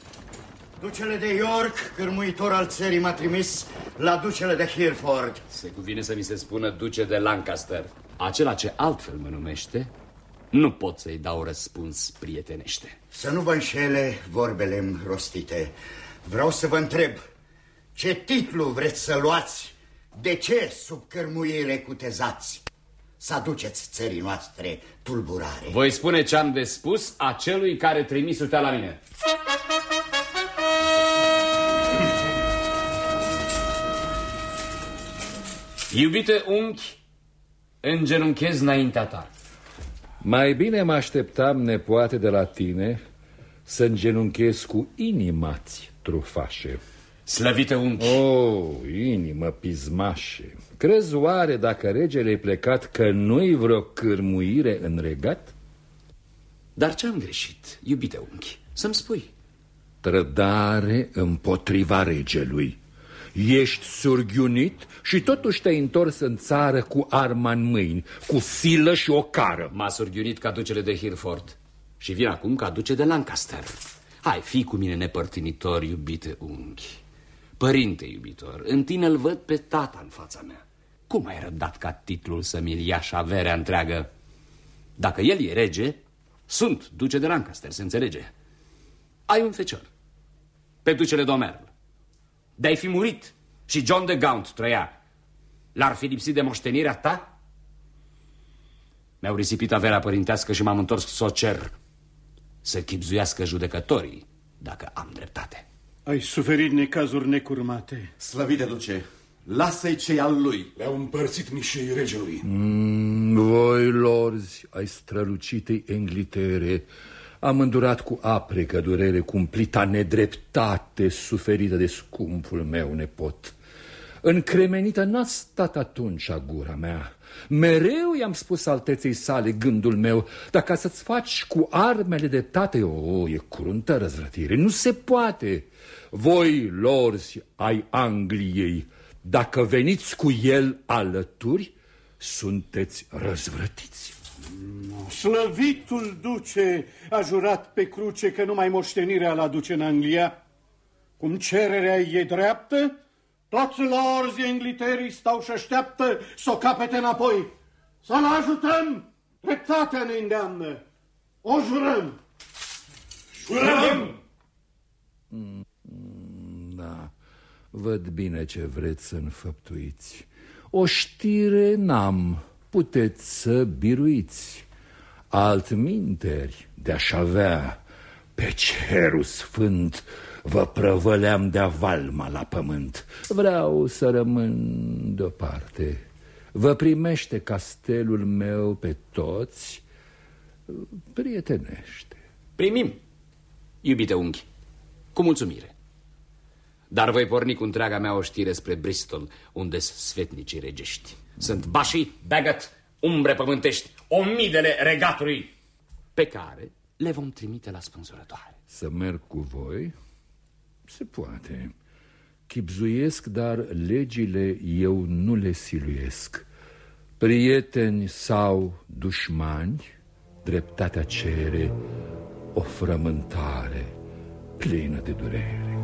Ducele de York, cârmuitor al țării, m-a trimis la ducele de Hereford. Se cuvine să mi se spună duce de Lancaster. Acela ce altfel mă numește, nu pot să-i dau răspuns prietenește. Să nu vă înșele vorbele rostite. Vreau să vă întreb, ce titlu vreți să luați? De ce sub cărmuire cutezați? Să aduceți țării noastre tulburare. Voi spune ce am de spus acelui care trimis la mine. Iubite unchi, îngenunchez înaintea ta. Mai bine mă așteptam, nepoate, de la tine să îngenunchez cu inimați trufașe. Slăvite unchi! Oh, inimă pismașe! Crezi oare dacă regele e plecat că nu-i vreo cârmuire în regat? Dar ce-am greșit, iubite unchi? Să-mi spui. Trădare împotriva regelui. Ești surghiunit și totuși te-ai întors în țară cu arma în mâini, cu silă și o cară. M-a surghiunit ca ducele de Hereford și vin acum ca duce de Lancaster. Hai, fii cu mine nepărtinitor, iubite unchi. Părinte iubitor, în tine îl văd pe tata în fața mea. Cum ai răbdat ca titlul să-mi ia și averea întreagă? Dacă el e rege, sunt duce de Lancaster, se înțelege. Ai un fecior, pe ducele Domerl. De-ai fi murit și John de Gaunt trăia. L-ar fi lipsit de moștenirea ta? Mi-au risipit averea părintească și m-am întors să o cer. Să chipzuiască judecătorii, dacă am dreptate. Ai suferit necazuri necurmate. Slăvite duce, lasă-i cei al lui. Le-au împărțit mișei regelui. Mm, voi, lorzi, ai strălucitei Englitere, am îndurat cu aprecă durere cumplita nedreptate suferită de scumpul meu nepot. Încremenită n-a stat atunci a gura mea. Mereu i-am spus alteței sale gândul meu, dacă să-ți faci cu armele de tate, o, e cruntă răzvrătire, nu se poate. Voi, lorzi ai Angliei, dacă veniți cu el alături, sunteți răzvrătiți. Slăvitul duce a jurat pe cruce că numai moștenirea la duce în Anglia. Cum cererea e dreaptă, toți lorzi engliterii stau și așteaptă să o capete înapoi. Să-l ajutăm! Dreptatea ne îndeamnă. O jurăm! Jurăm! Da, văd bine ce vreți să înfăptuiți. O știre n-am, puteți să biruiți. Altminteri de-aș avea. Pe cerul sfânt Vă prăvăleam de valma la pământ. Vreau să rămân deoparte. Vă primește castelul meu pe toți Prietenește. Primim, iubite unghi, cu mulțumire. Dar voi porni cu întreaga mea oștire spre Bristol Unde sfetnicii regești Sunt Bașii, Bagot, umbre pământești Omidele regatului Pe care le vom trimite la spânzurătoare Să merg cu voi? Se poate. Chipzuiesc, dar legile eu nu le siluiesc. Prieteni sau dușmani, dreptatea cere o frământare plină de durere.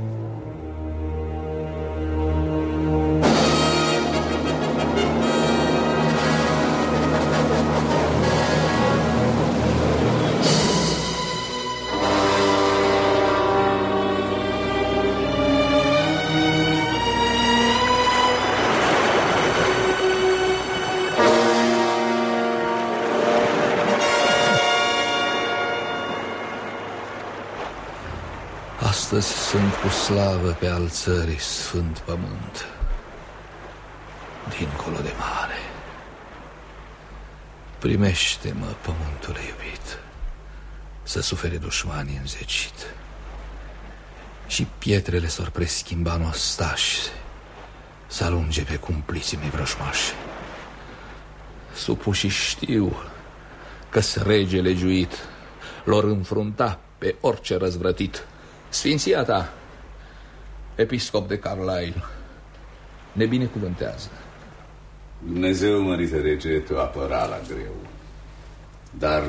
Cu slavă pe al țării sfânt pământ, dincolo de mare. Primește-mă, pământule iubit, să sufere dușmanii înzecit. Și pietrele s-or preschimba în ostași, să alunge pe cumpliții mei vrăjmași. Supușii știu că-s regele juit, lor înfrunta pe orice răzvrătit. Sfinția ta, episcop de Carlisle, ne binecuvântează. Dumnezeu, mărite rege, te apăra la greu. Dar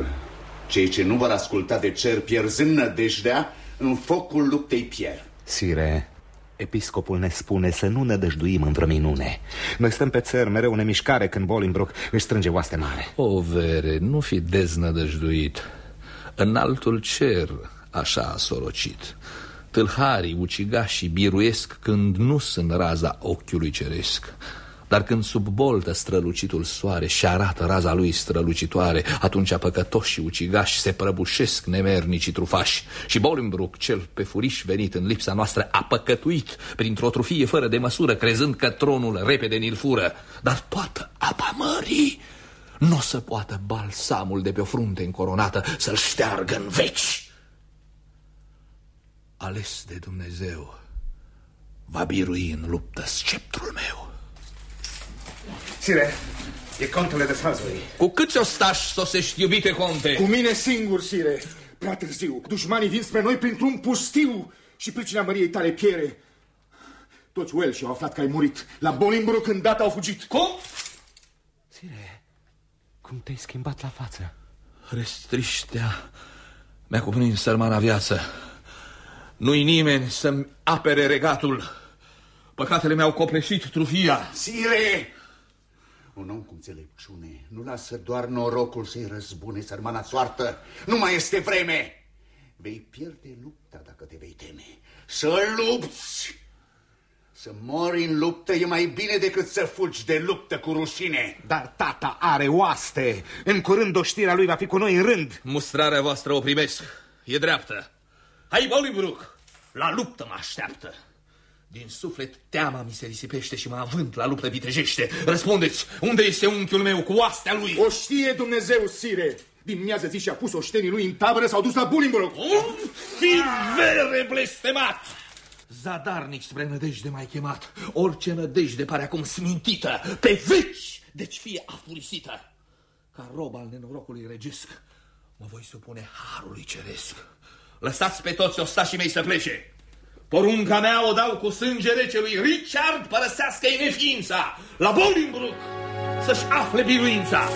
cei ce nu vor asculta de cer pierzând nădejdea, în focul luptei pierd. Sire, episcopul ne spune să nu ne dăjduim în vreo minune. Noi stăm pe țăr mereu în mișcare când Bolingbroke își strânge oaste mare. O, vere, nu fi deznădăjduit. În altul cer așa a sorocit. Tâlharii, ucigașii biruiesc când nu sunt raza ochiului ceresc. Dar când sub boltă strălucitul soare și arată raza lui strălucitoare, atunci păcătoși și ucigași se prăbușesc nemernicii trufași. Și Bolingbrook, cel pe furiș venit în lipsa noastră, a păcătuit printr-o trufie fără de măsură, crezând că tronul repede ni-l fură. Dar toată apa mării nu o să poată balsamul de pe o frunte încoronată să-l șteargă în veci. Ales de Dumnezeu va birui în luptă sceptrul meu. Sire, e contele de Salisbury. Cu câți ostași sosești, iubite conte? Cu mine singur, sire. Prea târziu. Dușmanii vin spre noi printr-un pustiu și pricina măriei tale piere. Toți Welsh au aflat că ai murit. La Bolingbrook îndată au fugit. Cum? Sire, cum te-ai schimbat la față? Restriștea mi-a cuprins sărmana viață. Nu-i nimeni să-mi apere regatul. Păcatele mi-au copleșit trufia. Sire! Un om cu înțelepciune nu lasă doar norocul să-i răzbune sărmana soartă. Nu mai este vreme! Vei pierde lupta dacă te vei teme. Să lupți! Să mori în luptă e mai bine decât să fugi de luptă cu rușine. Dar tata are oaste. În curând oștirea lui va fi cu noi în rând. Mustrarea voastră o primesc. E dreaptă. Hai, Bolingbrook! La luptă mă așteaptă. Din suflet teama mi se risipește și mă avânt la luptă vitejește. Răspundeți, unde este unchiul meu cu oastea lui? O știe Dumnezeu, sire. Din miază zi și-a pus oștenii lui în tabără, s-au dus la Bolingbrook. Fi vere blestemat! Zadarnic spre nădejde mai chemat. Orice nădejde pare acum smintită. Pe veci, deci fie afurisită. Ca rob al nenorocului regesc, mă voi supune harului ceresc. Lăsați pe toți ostașii mei să plece. Porunca mea o dau cu sânge rece lui Richard părăsească-i neființa la Bolingbrook să-și afle biruința.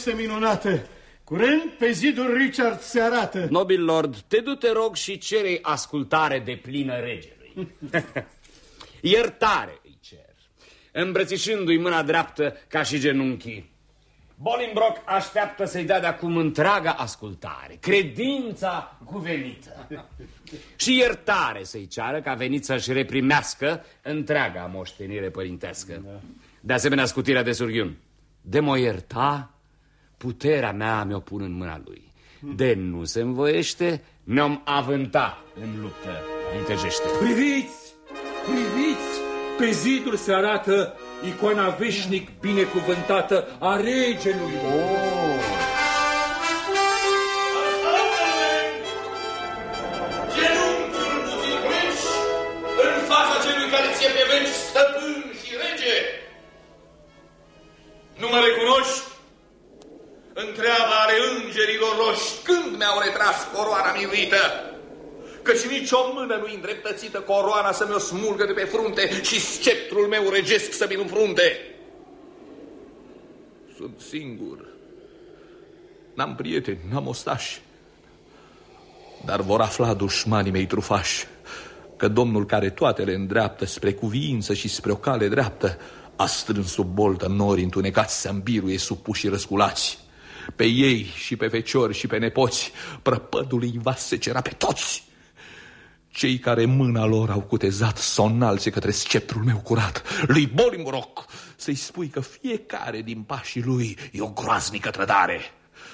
O veste minunată! Curând pe zidul Richard se arată. Nobil lord, te du te rog și cere ascultare de plină regelui. Iertare îi cer, îmbrățișându-i mâna dreaptă ca și genunchii. Bolingbrock așteaptă să-i dea de acum întreaga ascultare, credința cuvenită. și iertare să-i ceară ca venit să-și reprimească întreaga moștenire părintească. De asemenea, scutirea de surghiun. De mă ierta, puterea mea mi-o pun în mâna lui. De nu se învoiește, ne-om avânta în luptă vitejește. Priviți! Priviți! Pe zidul se arată icoana veșnic binecuvântată a regelui. Oh. Genunchiul puțin plânși în fața celui care ție pe veci stăpân și rege. Nu mă recunoști? Întreabă are îngerilor roști când mi-au retras coroana miruită. Căci nici o mână nu îndreptățită coroana să mi-o smulgă de pe frunte și sceptrul meu regesc să mi-l înfrunte. Sunt singur. N-am prieteni, n-am ostași. Dar vor afla dușmanii mei trufași că domnul care toate le îndreaptă spre cuviință și spre o cale dreaptă a strâns sub boltă nori întunecați să îmbiruie supuși răsculați. Pe ei și pe feciori și pe nepoți prăpădul îi va secera pe toți. Cei care mâna lor au cutezat să o înalțe către sceptrul meu curat, lui Bolingbrock, să-i spui că fiecare din pașii lui e o groaznică trădare.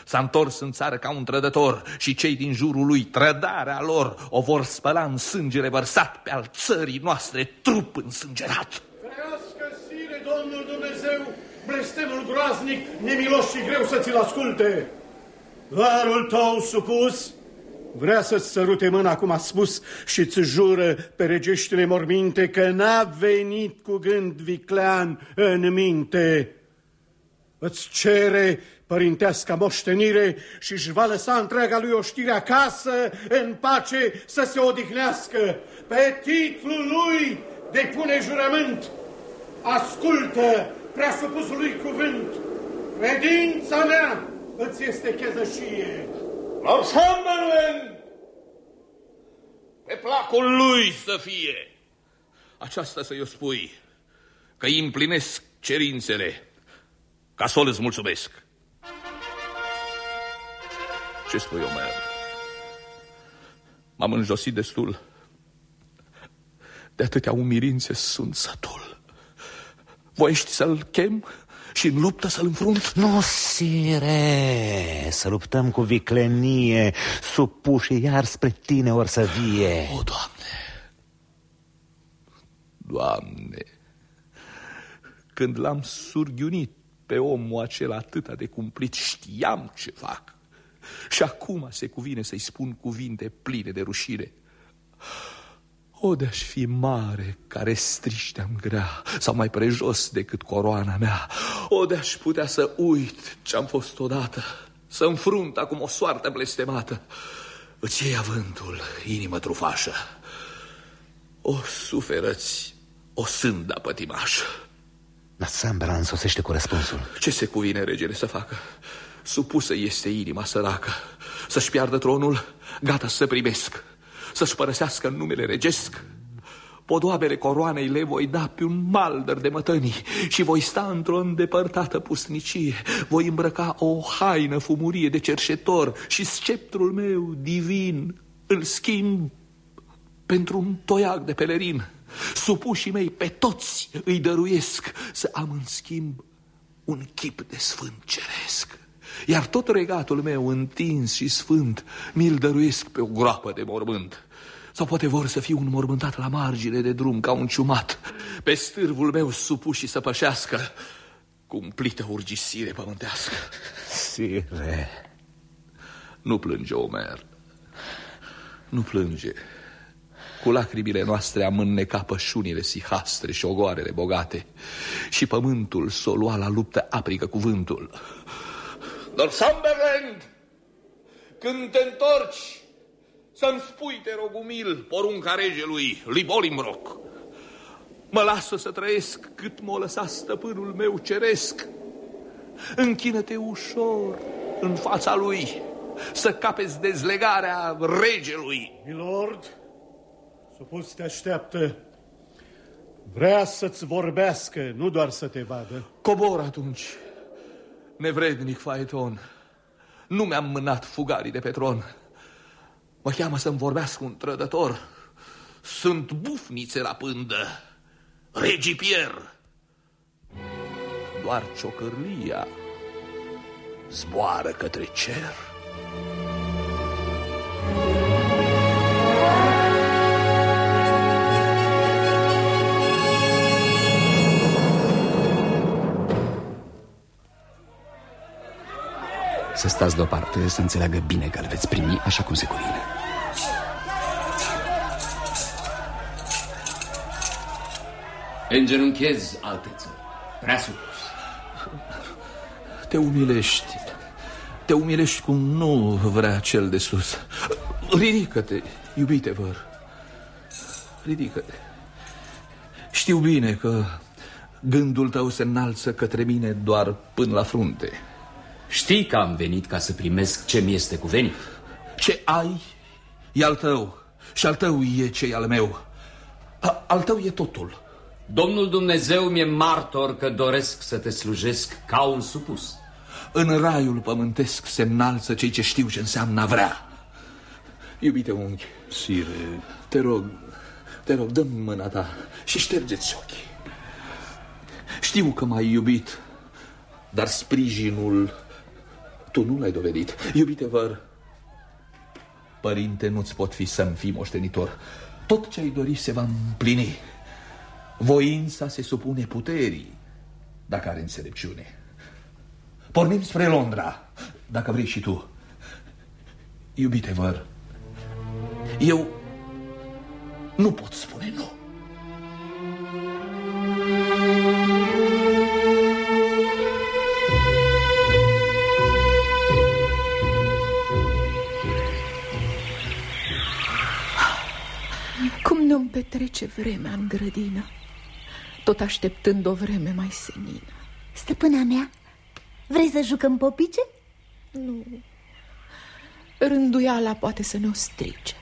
S-a întors în țară ca un trădător și cei din jurul lui, trădarea lor, o vor spăla în sângele vărsat pe al țării noastre trup însângerat. Crească, sire, Domnul Dumnezeu, blestemul groaznic, nemilos și greu să ți-l asculte. Varul tău supus vrea să-ți sărute mâna, cum a spus, și ți jură pe regeștile morminte că n-a venit cu gând viclean în minte. Îți cere părintească moștenire și își va lăsa întreaga lui oștire acasă, în pace, să se odihnească. Pe titlul lui depune jurământ. Ascultă preasupusului cuvânt. Credința mea îți este chezășie. Northumberland! Pe placul lui să fie. Aceasta să-i o spui, că îi împlinesc cerințele, ca să îți mulțumesc. Ce spui, Omer? M-am înjosit destul. De atâtea umirințe sunt sătul. Voiești să-l chem și în luptă să-l înfrunt? Nu, sire, să luptăm cu viclenie, supuși iar spre tine or să vie. O, Doamne! Doamne! Când l-am surghiunit pe omul acela atât de cumplit, știam ce fac. Și acum se cuvine să-i spun cuvinte pline de rușire. O, de-aș fi mare care striște-am grea Sau mai prejos decât coroana mea. O, de-aș putea să uit ce-am fost odată Să înfrunt acum o soartă blestemată. Îți iei avântul, inimă trufașă. O, suferăți, o sânda pătimașă. Dar Sambra însosește cu răspunsul. Ce se cuvine regele să facă? Supusă este inima săracă. Să-și piardă tronul, gata să primesc să-și părăsească numele regesc. Podoabele coroanei le voi da pe un maldăr de mătănii și voi sta într-o îndepărtată pusnicie. Voi îmbrăca o haină fumurie de cerșetor și sceptrul meu divin îl schimb pentru un toiac de pelerin. Supușii mei pe toți îi dăruiesc să am în schimb un chip de sfânt ceresc. Iar tot regatul meu întins și sfânt mi-l dăruiesc pe o groapă de mormânt. Sau poate vor să fiu înmormântat la margine de drum ca un ciumat, pe stârvul meu supus și să pășească, cumplită urgisire pământească. Sire... Nu plânge, Omer. Nu plânge. Cu lacrimile noastre am înnecat pășunile sihastre și ogoarele bogate și pământul s-o lua la luptă aprigă cuvântul. Dar Sunderland, când te întorci să-mi spui, te rog umil, porunca regelui, Libolimroc. Mă lasă să trăiesc cât m-o lăsa stăpânul meu ceresc. Închină-te ușor în fața lui, să capeți dezlegarea regelui. Milord, supus te așteaptă. Vrea să-ți vorbească, nu doar să te vadă. Cobor atunci, nevrednic faeton. Nu mi-am mânat fugarii de pe tron. Mă cheamă să-mi vorbească un trădător. Sunt bufnițe la pândă. Regi Pier. Doar ciocărlia zboară către cer. Să stați deoparte, să înțeleagă bine că îl veți primi așa cum se cuvine. Îngenunchez, alteță. Prea supus. Te umilești. Te umilești cum nu vrea cel de sus. Ridică-te, iubite văr. Ridică-te. Știu bine că gândul tău se înalță către mine doar până la frunte. Știi că am venit ca să primesc ce mi este cuvenit. Ce ai e al tău și al tău e ce e al meu. A, al tău e totul. Domnul Dumnezeu mi-e martor că doresc să te slujesc ca un supus. În raiul pământesc se înalță cei ce știu ce înseamnă a vrea. Iubite unghi, Sire, te rog, te rog, dă mâna ta și ștergeți ochii. Știu că m-ai iubit, dar sprijinul tu nu l-ai dovedit. Iubite văr, părinte, nu-ți pot fi să-mi fii moștenitor. Tot ce ai dori se va împlini. Voința se supune puterii, dacă are înțelepciune. Pornim spre Londra, dacă vrei și tu. Iubite văr, eu nu pot spune nu. Cum nu-mi petrece vremea în grădină, tot așteptând o vreme mai senină. Stăpâna mea, vrei să jucăm popice? Nu. Rânduiala poate să ne o strice.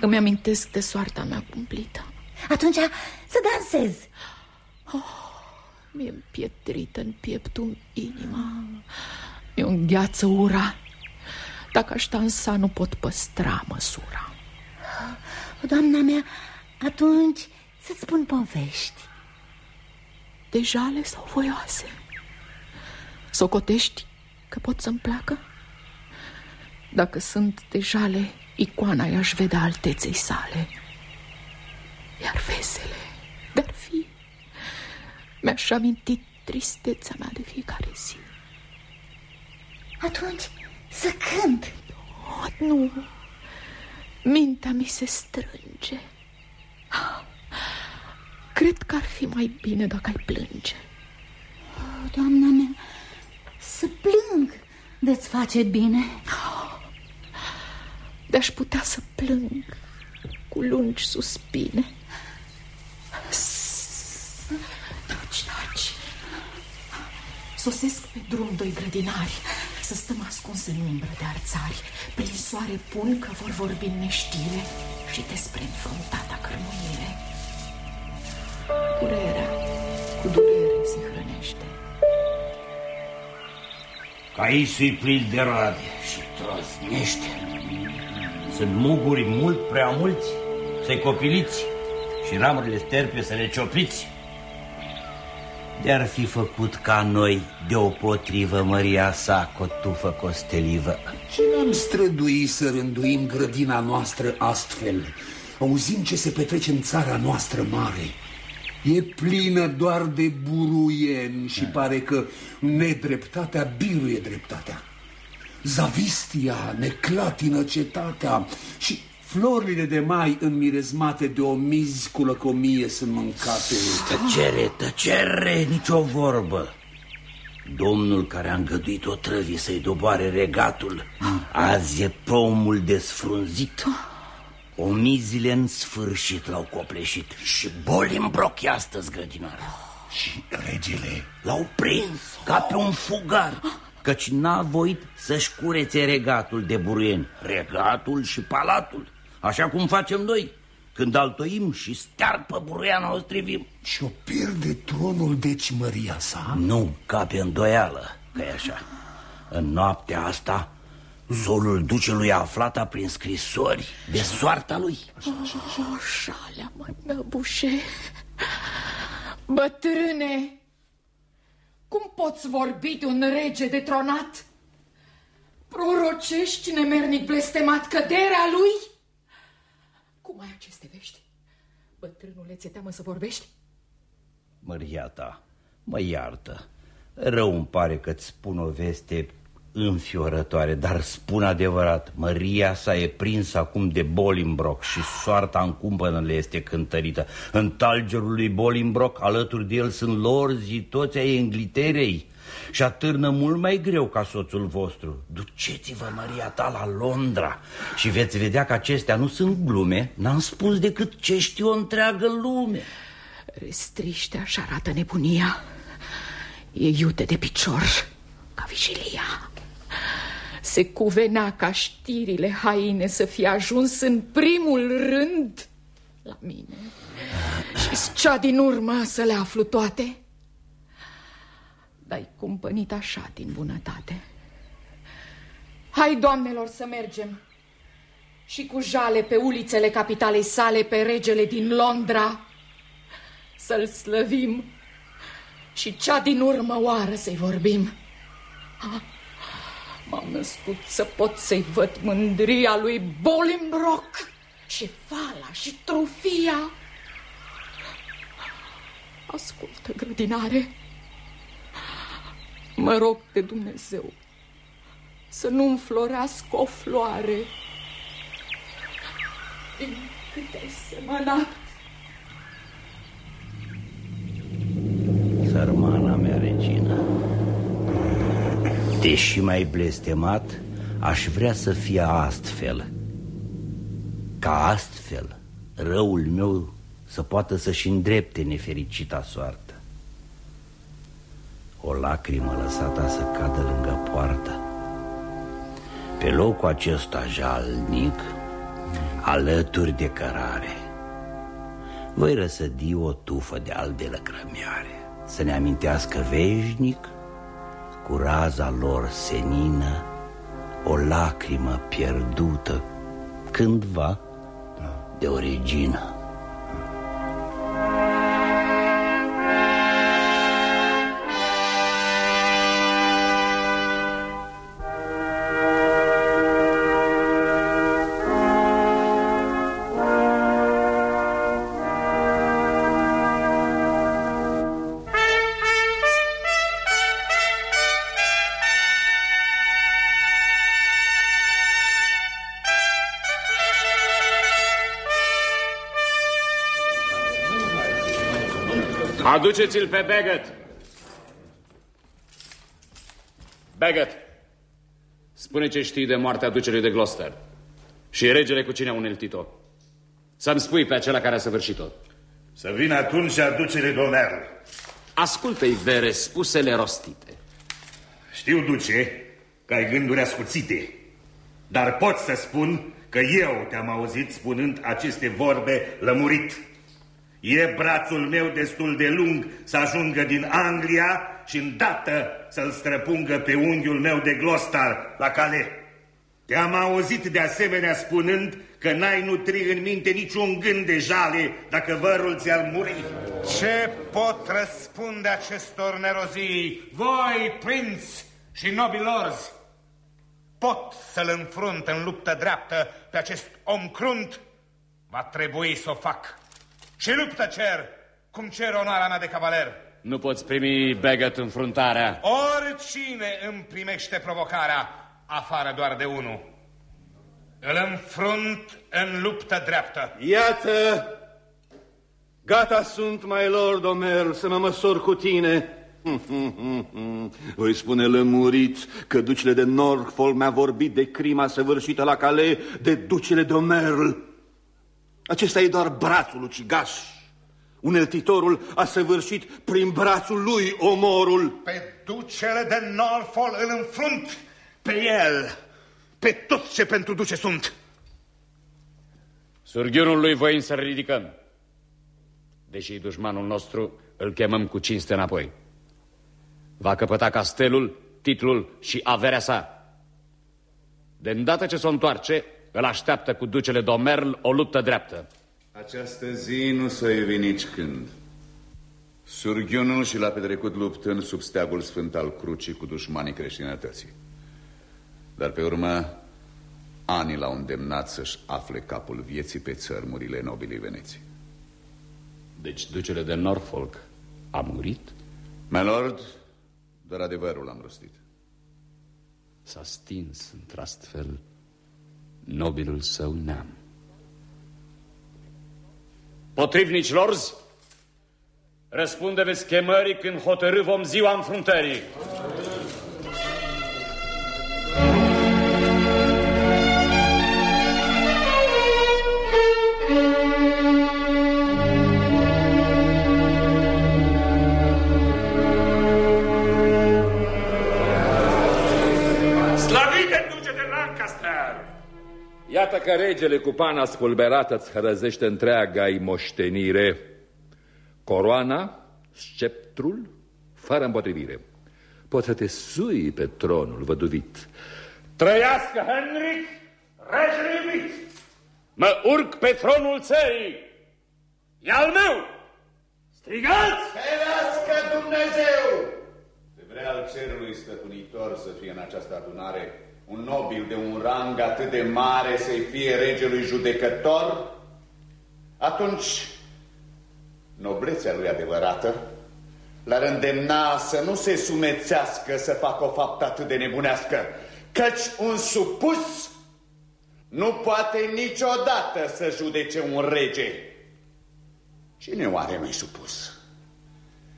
Îmi amintesc de soarta mea cumplită. Atunci să dansez. Oh, mi-e împietrită în pieptul inima. Mi-o îngheață ura. Dacă aș dansa, nu pot păstra măsura. Doamna mea, atunci să-ți spun povești. De jale sau voioase? Socotești că pot să-mi placă? Dacă sunt de jale, icoana i-aș vedea alteței sale. Iar vesele, dar fi, mi-aș aminti tristețea mea de fiecare zi. Atunci să cânt. Oh, nu, mintea mi se strânge. Cred că ar fi mai bine dacă ai plânge. Oh, doamna mea, să plâng de-ți face bine. De-aș putea să plâng cu lungi suspine. Taci, taci. Sosesc pe drum doi grădinari Să stăm ascuns în umbră de arțari Prin soare pun că vor vorbi în neștire Și despre înfruntata cărmuire Durerea cu durere se hrănește Caisul-i plin de roade și trăznește. Sunt muguri mult prea mulți să-i copiliți și ramurile sterpe să le ciopiți. De-ar fi făcut ca noi deopotrivă Maria sa cotufă costelivă. Ce n-am străduit să rânduim grădina noastră astfel? Auzim ce se petrece în țara noastră mare. E plină doar de buruieni și pare că nedreptatea biruie dreptatea. Zavistia neclatină cetatea și florile de mai înmirezmate de o mizi cu lăcomie sunt mâncate. Tăcere, tăcere, nicio vorbă. Domnul care a îngăduit o trăvie să-i doboare regatul, azi e pomul desfrunzit. Omizile în sfârșit l-au copleșit și boli în brochi astăzi grădinar. Și regele L-au prins ca pe un fugar, căci n-a voit să-și curețe regatul de buruieni, regatul și palatul, așa cum facem noi, când altoim și stearg pe buruiana o strivim. Și o pierde tronul deci măria sa? Nu, ca pe îndoială, că e așa. În noaptea asta, solul ducelui a aflat a prin scrisori de soarta lui. Oh, șalea, mă năbușe Bătrâne Cum poți vorbi de un rege detronat? Prorocești nemernic blestemat căderea lui? Cum ai aceste vești? Bătrânule, ți-e teamă să vorbești? Măria ta, mă iartă. Rău îmi pare că-ți spun o veste înfiorătoare, dar spun adevărat, Maria sa e prins acum de Bolingbroc și soarta în cumpănă le este cântărită. În talgerul lui Bolingbroc, alături de el sunt lorzii toți ai Engliterei și atârnă mult mai greu ca soțul vostru. Duceți-vă, Maria ta, la Londra și veți vedea că acestea nu sunt glume, n-am spus decât ce știu o întreagă lume. Restriște așa arată nebunia E iute de picior ca vigilia Se cuvenea ca știrile haine să fie ajuns în primul rând la mine. Și cea din urmă să le aflu toate? Dar-i cumpănit așa din bunătate. Hai, doamnelor, să mergem. Și cu jale pe ulițele capitalei sale Pe regele din Londra Să-l slăvim. Și cea din urmă oară să-i vorbim. Ah, M-am născut să pot să-i văd mândria lui Bolingbroc Și fala și trufia. Ascultă, grădinare. Mă rog de Dumnezeu Să nu înflorească o floare. Din câte ai semănat. Sărmana mea regină Deși mai blestemat Aș vrea să fie astfel. Ca astfel Răul meu să poată să-și îndrepte nefericita soartă. O lacrimă lăsată să cadă lângă poartă. Pe locul acesta jalnic Alături de cărare Voi răsădi o tufă de albe lăcrămioare Să ne amintească veșnic Cu raza lor senină O lacrimă pierdută Cândva de o regină. Aduceți-l pe Bagot. Bagot, spune ce știi de moartea ducelui de Gloucester. Și regele cu cine a uneltit-o. Să-mi spui pe acela care a săvârșit-o. Să vină atunci aducele Domerl. Ascultă-i, Vere, spusele rostite. Știu, duce, că ai gânduri ascuțite, dar pot să spun că eu te-am auzit spunând aceste vorbe lămurit. E brațul meu destul de lung să ajungă din Anglia și îndată să-l străpungă pe unghiul meu de Gloucester la cale. Te-am auzit de asemenea spunând că n-ai nutri în minte niciun gând de jale dacă vărul ți-ar muri. Ce pot răspunde acestor nerozii? Voi, prinț și nobilorzi, pot să-l înfrunt în luptă dreaptă pe acest om crunt? Va trebui să o fac. Și luptă cer, cum cer onoarea mea de cavaler. Nu poți primi Bagot înfruntarea. Oricine îmi primește provocarea, afară doar de unul. Îl înfrunt în luptă dreaptă. Iată, gata sunt, mai lord Omer, să mă măsor cu tine. Voi spune lămurit că ducele de Norfolk mi-a vorbit de crima săvârșită la cale de ducele de Omerl. Acesta e doar brațul ucigaș. Uneltitorul a săvârșit prin brațul lui omorul. Pe ducele de Norfolk îl înfrunt, pe el, pe toți ce pentru duce sunt. Surghiunul lui voim să ridicăm. Deși dușmanul nostru îl chemăm cu cinste înapoi. Va căpăta castelul, titlul și averea sa. De îndată ce s-o întoarce, îl așteaptă cu ducele Domerl o luptă dreaptă. Această zi nu s-o evi nici când. Surghiunul și l-a petrecut luptând sub steagul sfânt al crucii cu dușmanii creștinătății. Dar pe urmă, anii l-au îndemnat să-și afle capul vieții pe țărmurile nobilii Veneții. Deci ducele de Norfolk a murit? My lord, doar adevărul am rostit. S-a stins într-astfel nobilul său neam. Potrivnici lorzi, răspunde-veți chemării când hotărâ vom ziua înfruntării. Slavite Iată că regele cu pana spulberată îți hărăzește întreaga moștenire. Coroana, sceptrul, fără împotrivire. Poți să te sui pe tronul văduvit. Trăiască Henric, regele iubit! Mă urc pe tronul țării! E al meu! Strigați! Ferească Dumnezeu! De vrea al cerului stăpânitor să fie în această adunare un nobil de un rang atât de mare să-i fie regelui judecător, atunci noblețea lui adevărată l-ar îndemna să nu se sumețească să facă o faptă atât de nebunească, căci un supus nu poate niciodată să judece un rege. Cine oare mai supus?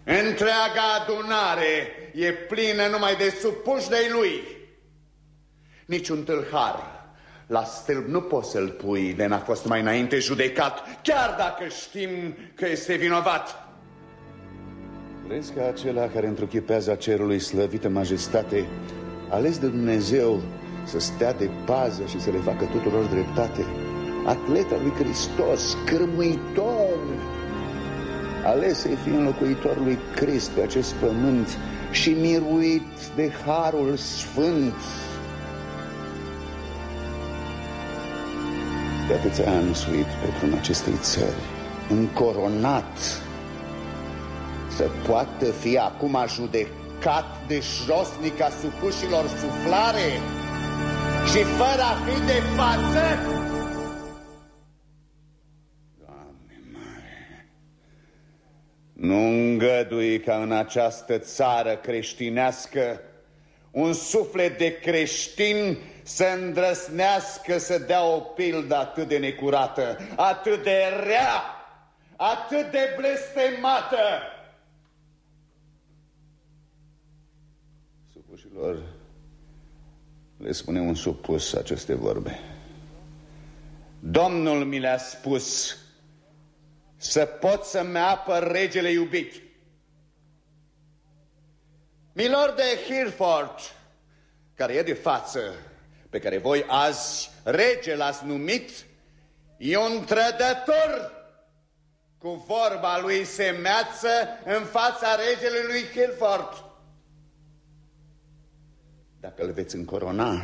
Întreaga adunare e plină numai de supuși de lui. Niciun tâlhar. La stâlp nu poți să-l pui de n-a fost mai înainte judecat, chiar dacă știm că este vinovat. Crezi că acela care întruchipează a cerului slăvită majestate, ales de Dumnezeu să stea de pază și să le facă tuturor dreptate, atleta lui Hristos, cârmuitor, ales să fie înlocuitor lui Crist pe acest pământ și miruit de harul sfânt, De atâția ani suit pe drum acestei țări, încoronat, să poată fi acum judecat de josnica supușilor suflare și fără a fi de față? Doamne mare, nu îngădui ca în această țară creștinească un suflet de creștin să îndrăsnească să dea o pildă atât de necurată, atât de rea, atât de blestemată. Supușilor, le spune un supus aceste vorbe. Domnul mi le-a spus să pot să-mi apăr regele iubit. Milor de Hereford, care e de față, pe care voi azi rege l-ați numit, e un trădător cu vorba lui semeață în fața regelui lui Hereford. Dacă îl veți încorona,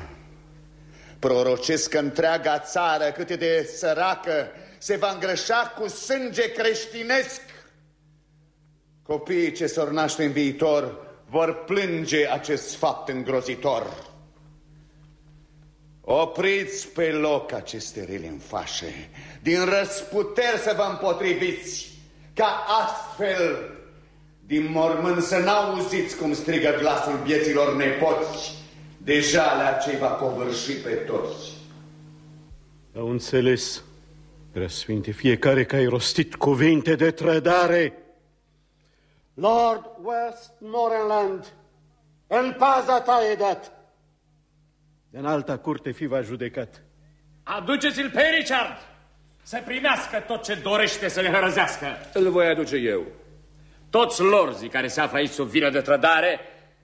prorocesc că întreaga țară, cât de săracă, se va îngrășa cu sânge creștinesc. Copiii ce s-or naște în viitor vor plânge acest fapt îngrozitor. Opriți pe loc aceste rele înfașe, din răsputeri să vă împotriviți, ca astfel din mormânt să n-auziți cum strigă glasul vieților nepoți, deja la cei va covârși pe toți. Au înțeles, preasfinte, fiecare că ai rostit cuvinte de trădare. Lord Westmoreland, în paza ta e dat. În alta curte fi va judecat. Aduceți-l pe Richard să primească tot ce dorește să le hărăzească. Îl voi aduce eu. Toți lorzii care se află aici sub vină de trădare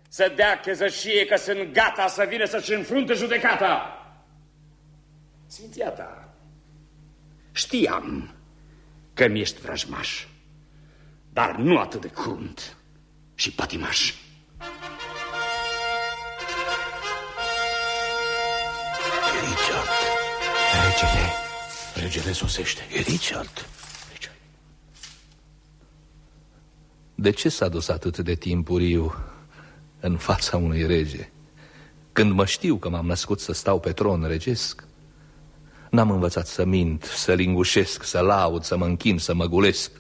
să dea chezășie că sunt gata să vină să-și înfrunte judecata. Sfinția ta, știam că mi ești vrăjmaș, dar nu atât de crunt și patimaș. Regele, regele sosește. E Richard. De ce s-a dus atât de timpuriu în fața unui rege? Când mă știu că m-am născut să stau pe tron regesc, n-am învățat să mint, să lingușesc, să laud, să mă închin, să mă gulesc.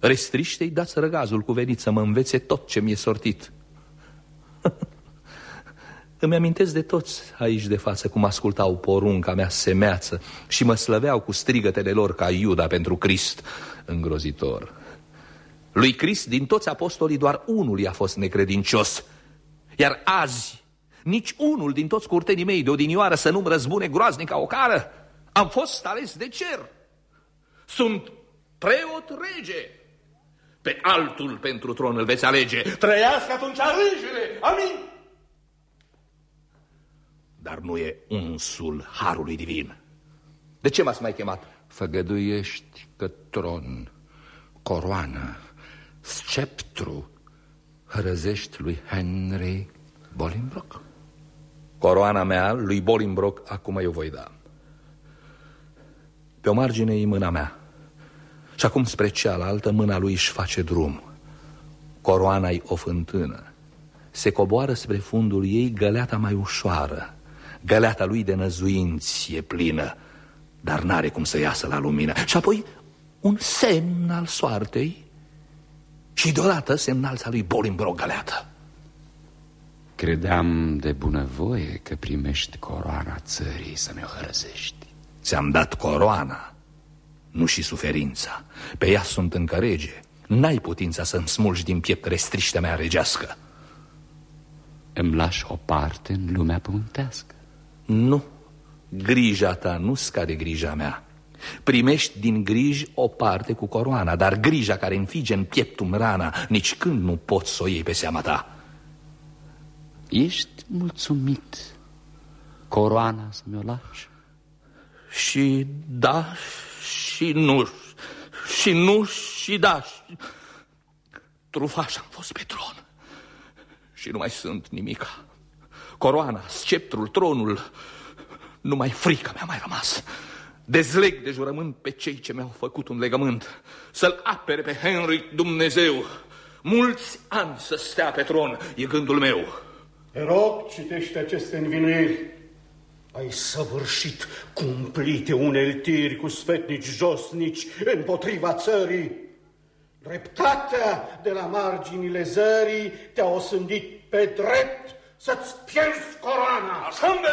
Restriște-i dați răgazul cuvenit să mă învețe tot ce mi-e sortit. Îmi amintesc de toți aici de față cum ascultau porunca mea semeață și mă slăveau cu strigătele lor ca Iuda pentru Crist îngrozitor. Lui Crist din toți apostolii doar unul i-a fost necredincios, iar azi nici unul din toți curtenii mei de odinioară să nu-mi răzbune groaznica o cară. Am fost ales de cer. Sunt preot rege. Pe altul pentru tron îl veți alege. Trăiască atunci regele. Amin. Dar nu e unsul harului divin. De ce m-ați mai chemat? Făgăduiești că tron, coroană, sceptru hărăzești lui Henry Bolingbroke? Coroana mea lui Bolingbroke acum eu voi da. Pe o margine e mâna mea. Și acum spre cealaltă mâna lui își face drum. coroana e o fântână. Se coboară spre fundul ei găleata mai ușoară. Găleata lui de năzuinți e plină, dar n-are cum să iasă la lumină. Și apoi un semn al soartei și deodată se înalța lui Bolingbroke găleată. Credeam de bunăvoie că primești coroana țării să mi-o hărăzești. Ți-am dat coroana, nu și suferința. Pe ea sunt încă rege. N-ai putința să-mi smulgi din piept restriștea mea regească. Îmi lași o parte în lumea pământească. Nu, grija ta nu scade grija mea. Primești din griji o parte cu coroana, dar grija care înfige în pieptul rana, nici când nu poți să o iei pe seama ta. Ești mulțumit coroana să mi-o lași? Și da, și nu, și nu, și da. Și... Trufaș am fost pe tron și nu mai sunt nimica. Coroana, sceptrul, tronul, numai frica mi-a mai rămas. Dezleg de jurământ pe cei ce mi-au făcut un legământ, să-l apere pe Henry Dumnezeu. Mulți ani să stea pe tron, e gândul meu. Te rog, citește aceste învinuiri. Ai săvârșit cumplite uneltiri cu sfetnici josnici împotriva țării. Dreptatea de la marginile zării te-a osândit pe drept să-ți pierzi coroana. Assemblea!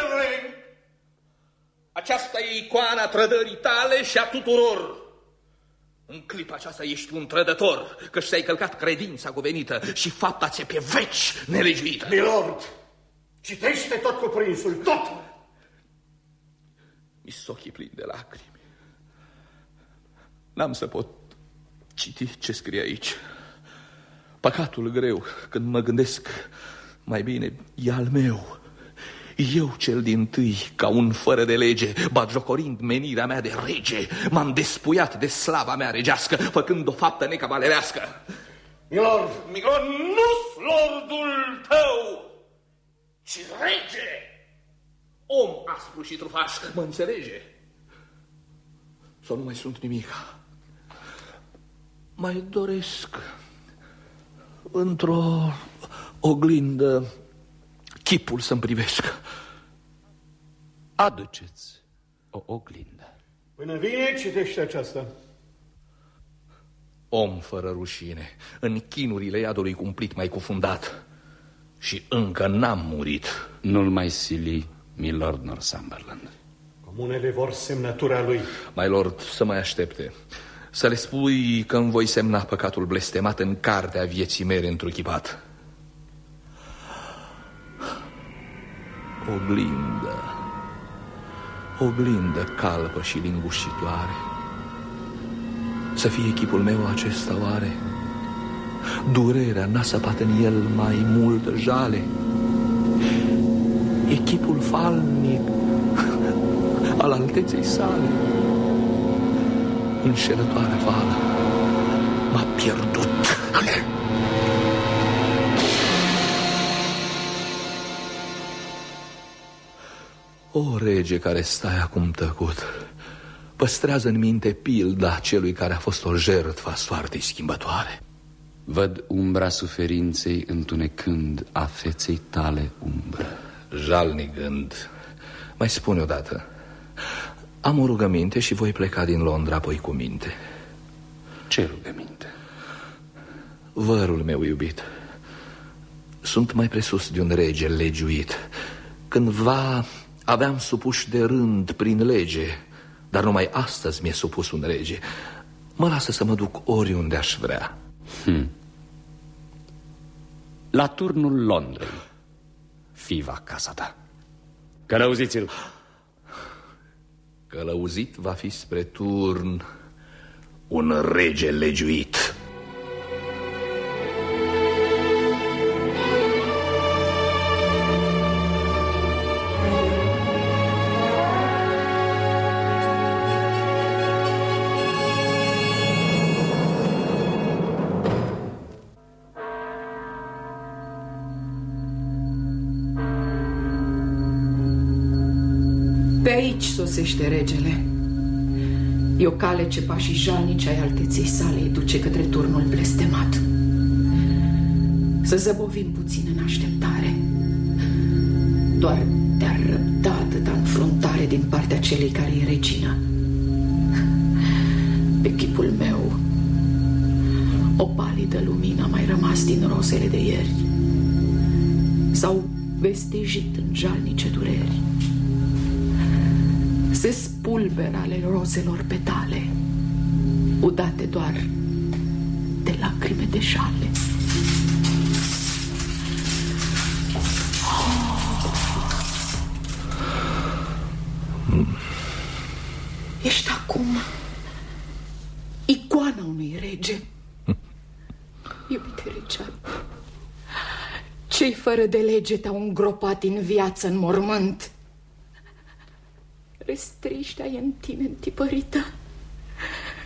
Aceasta e icoana trădării tale și a tuturor. În clipa aceasta ești un trădător, că și-ai călcat credința cuvenită și fapta ți pe veci nelegiuită. Milord, citește tot cuprinsul, tot! Mi ochii plini de lacrimi. N-am să pot citi ce scrie aici. Păcatul greu, când mă gândesc, mai bine, e al meu. Eu cel din tâi, ca un fără de lege, batjocorind menirea mea de rege, m-am despuiat de slava mea regească, făcând o faptă necavalerească. Milord! Milord, nu lordul tău, ci rege! Om aspru și trufaș, mă înțelege? Sau nu mai sunt nimica? Mai doresc într-o oglindă chipul să-mi privesc. Aduceți o oglindă. Până vine, citește aceasta. Om fără rușine, în chinurile iadului cumplit mai cufundat. Și încă n-am murit. Nu-l mai sili, milord Northumberland. Comunele vor semnătura lui. My lord, să mai aștepte. Să le spui că îmi voi semna păcatul blestemat în cartea vieții mele întruchipat. Oglindă, oglindă calpă și lingușitoare. Să fie echipul meu acesta oare? Durerea n-a săpat în el mai mult jale. Echipul falnic al alteței sale. Înșelătoarea vală m-a pierdut. O rege care stai acum tăcut, păstrează în minte pilda celui care a fost o jertfă a soartei schimbătoare. Văd umbra suferinței întunecând a feței tale umbră. Jalnic gând. Mai spune odată. Am o rugăminte și voi pleca din Londra apoi cu minte. Ce rugăminte? Vărul meu iubit. Sunt mai presus de un rege legiuit. Cândva aveam supuși de rând prin lege, dar numai astăzi mi-e supus un rege. Mă lasă să mă duc oriunde aș vrea. Hmm. La turnul Londrei, fiva casa ta. Călăuziți-l. Călăuzit va fi spre turn un rege legiuit. Sosește regele. E o cale ce pașii jalnici ai alteței sale îi duce către turnul blestemat. Să zăbovim puțin în așteptare. Doar te-ar răbda atâta înfruntare din partea celei care e regină. Pe chipul meu, o palidă lumină a mai rămas din rozele de ieri. S-au vestejit în jalnice dureri se spulberă ale rozelor petale, udate doar de lacrime de șale. Ești acum icoana unui rege. Iubite regea, cei fără de lege te-au îngropat în viață în mormânt. Restriștea e în tine întipărită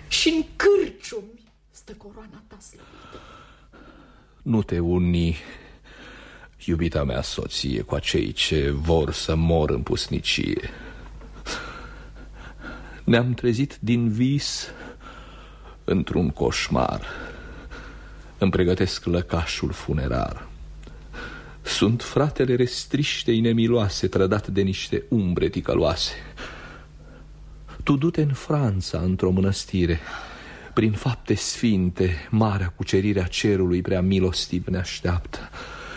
și în cârciumi stă coroana ta slăbită. Nu te uni, iubita mea soție, cu acei ce vor să mor în pusnicie. Ne-am trezit din vis într-un coșmar. Îmi pregătesc lăcașul funerar. Sunt fratele restriște inemiloase, trădat de niște umbre ticăloase. Tu du-te în Franța, într-o mănăstire. Prin fapte sfinte, marea cucerire a cerului prea milostiv ne așteaptă.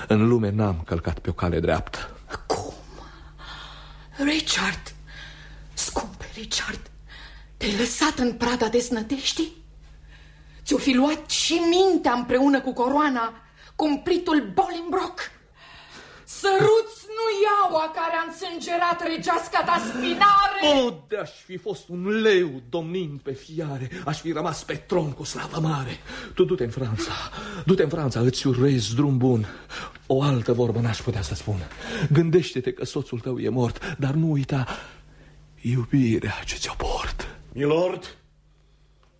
În lume n-am călcat pe o cale dreaptă. Cum? Richard, scumpe Richard, te-ai lăsat în prada desnădeștii? Ți-o fi luat și mintea împreună cu coroana, cumplitul Bolingbroke? Săruți nu iaua care a însângerat regeasca ta spinare! O, de-aș fi fost un leu domnind pe fiare, aș fi rămas pe tron cu slavă mare. Tu du-te în Franța, du-te în Franța, îți urez drum bun. O altă vorbă n-aș putea să spun. Gândește-te că soțul tău e mort, dar nu uita iubirea ce ți-o port. Milord,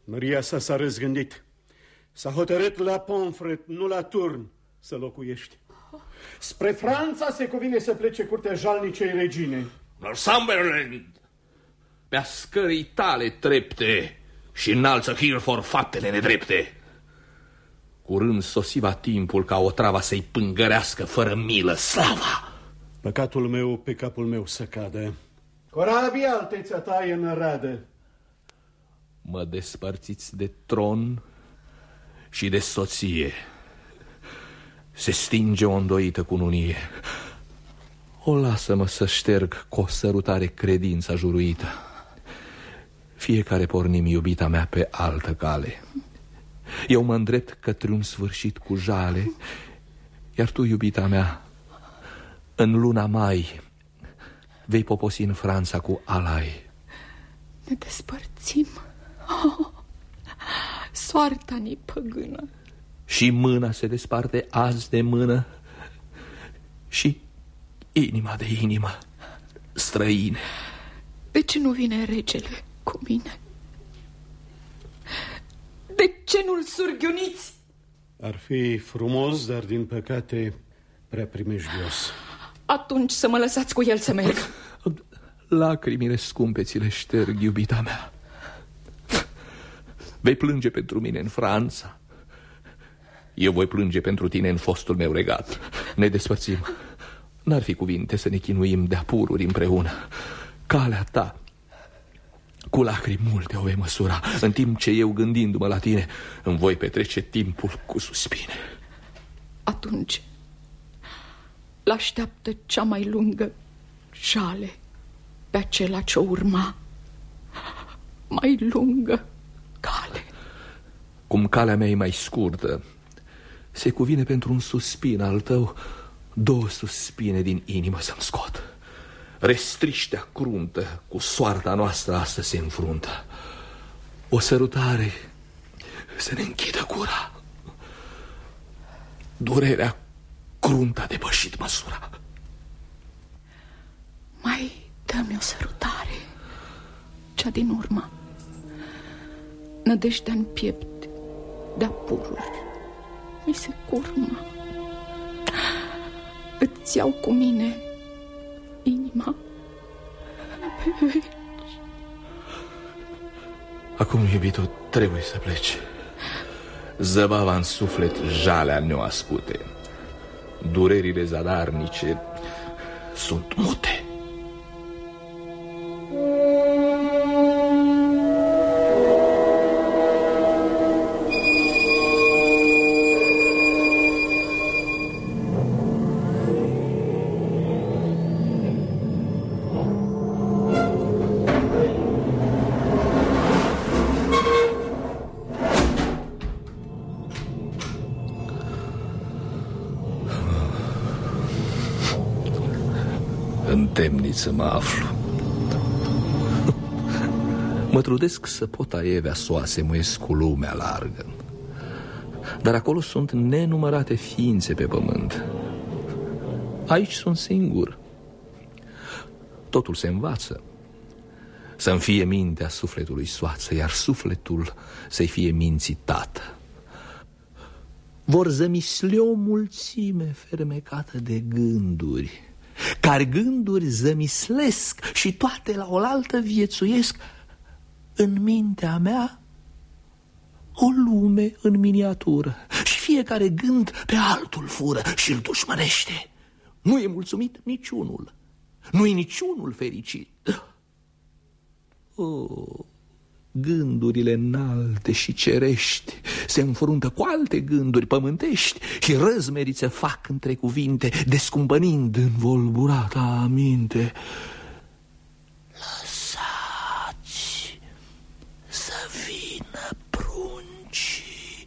Maria sa s-a răzgândit. S-a hotărât la Pomfret, nu la Turn, să locuiești. Spre Franța se cuvine să plece curtea jalnicei regine. Northumberland, pe-a scării tale trepte și înalță Hereford faptele nedrepte. Curând sosiva timpul ca o trava să-i pângărească fără milă slava. Păcatul meu pe capul meu să cadă. Corabia alteța ta e în radă. Mă despărțiți de tron și de soție. Se stinge o îndoită cununie. O lasă-mă să șterg cu o sărutare credința juruită. Fiecare pornim iubita mea pe altă cale. Eu mă îndrept către un sfârșit cu jale, iar tu, iubita mea, în luna mai vei poposi în Franța cu alai. Ne despărțim. Oh, soarta ni păgână. Și mâna se desparte azi de mână Și inima de inimă străine De ce nu vine regele cu mine? De ce nu-l surghiuniți? Ar fi frumos, dar din păcate prea primejdios. Atunci să mă lăsați cu el să merg. Lacrimile scumpe ți le șterg, iubita mea Vei plânge pentru mine în Franța eu voi plânge pentru tine în fostul meu regat. Ne despărțim. N-ar fi cuvinte să ne chinuim de apururi împreună. Calea ta cu lacrimi multe o vei măsura În timp ce eu gândindu-mă la tine Îmi voi petrece timpul cu suspine Atunci L-așteaptă cea mai lungă jale Pe acela ce urma Mai lungă cale Cum calea mea e mai scurtă se cuvine pentru un suspin al tău. Două suspine din inimă să-mi scot. Restriștea cruntă Cu soarta noastră astăzi se înfruntă. O sărutare Să ne închidă gura. Durerea cruntă a depășit măsura. Mai dă-mi o sărutare Cea din urmă. Nădejdea în piept De-a pururi mi se curmă. Îți iau cu mine inima pe veci. Acum, iubito, trebuie să pleci. Zăbava în suflet jalea neoascute. Durerile zadarnice sunt mute. Să mă aflu. Mă trudesc să pot aievea soase muiesc cu lumea largă. Dar acolo sunt nenumărate ființe pe pământ. Aici sunt singur. Totul se învață. Să-mi fie mintea sufletului soață Iar sufletul să-i fie minții tată. Vor zămisli o mulțime fermecată de gânduri care gânduri zămislesc și toate la oaltă viețuiesc în mintea mea o lume în miniatură și fiecare gând pe altul fură și îl dușmănește. Nu e mulțumit niciunul, nu e niciunul fericit. Oh, gândurile înalte și cerești se înfruntă cu alte gânduri pământești și răzmerițe fac între cuvinte, descumpănind în volburata minte. Lăsați să vină pruncii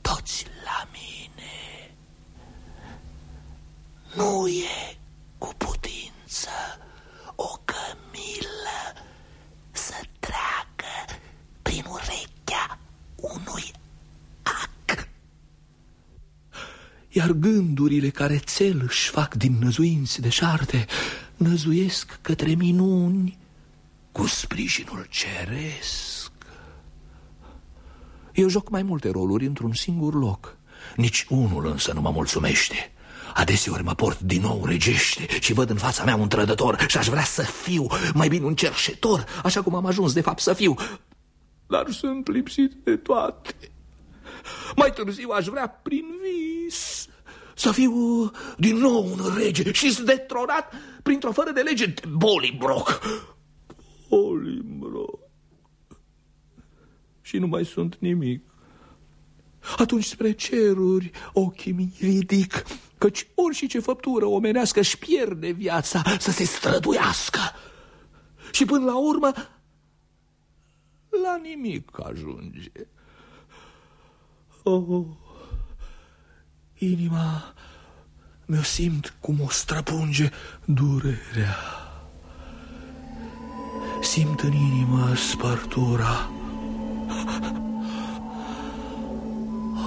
toți la mine. Nu e cu putință o cămilă să treacă prin urechea unui ac. Iar gândurile care țel își fac din năzuinți de șarte, năzuiesc către minuni cu sprijinul ceresc. Eu joc mai multe roluri într-un singur loc. Nici unul însă nu mă mulțumește. Adeseori mă port din nou regește și văd în fața mea un trădător și aș vrea să fiu mai bine un cerșetor, așa cum am ajuns de fapt să fiu. Dar sunt lipsit de toate. Mai târziu aș vrea prin vis să fiu din nou un rege și detronat printr-o fără de lege de Bolingbroke. Bolingbroke. Și nu mai sunt nimic. Atunci spre ceruri ochii mi ridic, căci orice ce făptură omenească își pierde viața să se străduiască. Și până la urmă, la nimic ajunge. Oh, inima mi-o simt cum o străpunge durerea. Simt în inimă spărtura.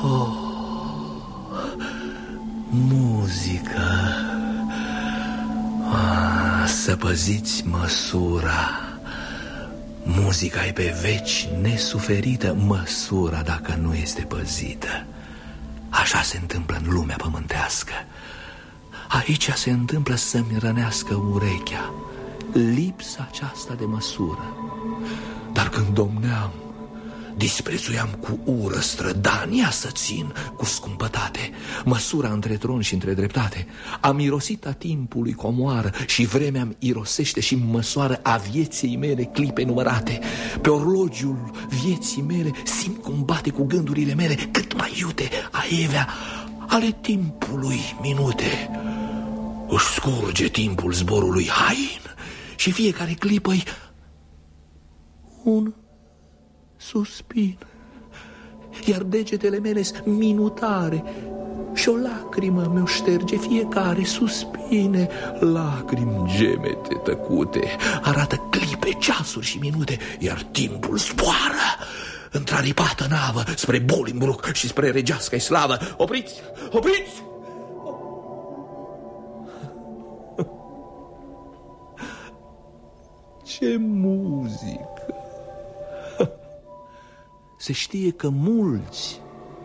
Oh, muzică. Ah, să păziți măsura. Muzica e pe veci nesuferită, măsura dacă nu este păzită. Așa se întâmplă în lumea pământească. Aici se întâmplă să-mi rănească urechea lipsa aceasta de măsură. Dar când domneam, disprețuiam cu ură strădania să țin cu scumpătate măsura între tron și între dreptate. Am irosit a timpului comoară și vremea îmi irosește și măsoară a vieții mele clipe numărate. Pe orlogiul vieții mele simt cum bate cu gândurile mele cât mai iute a evea ale timpului minute. Își scurge timpul zborului hain și fiecare clipă un suspin. Iar degetele mele minutare și o lacrimă mi-o șterge fiecare suspine, lacrimi gemete tăcute, arată clipe, ceasuri și minute, iar timpul zboară într-aripată navă spre Bolingbrook și spre regeasca slavă. Opriți! Opriți! Ce muzică! Se știe că mulți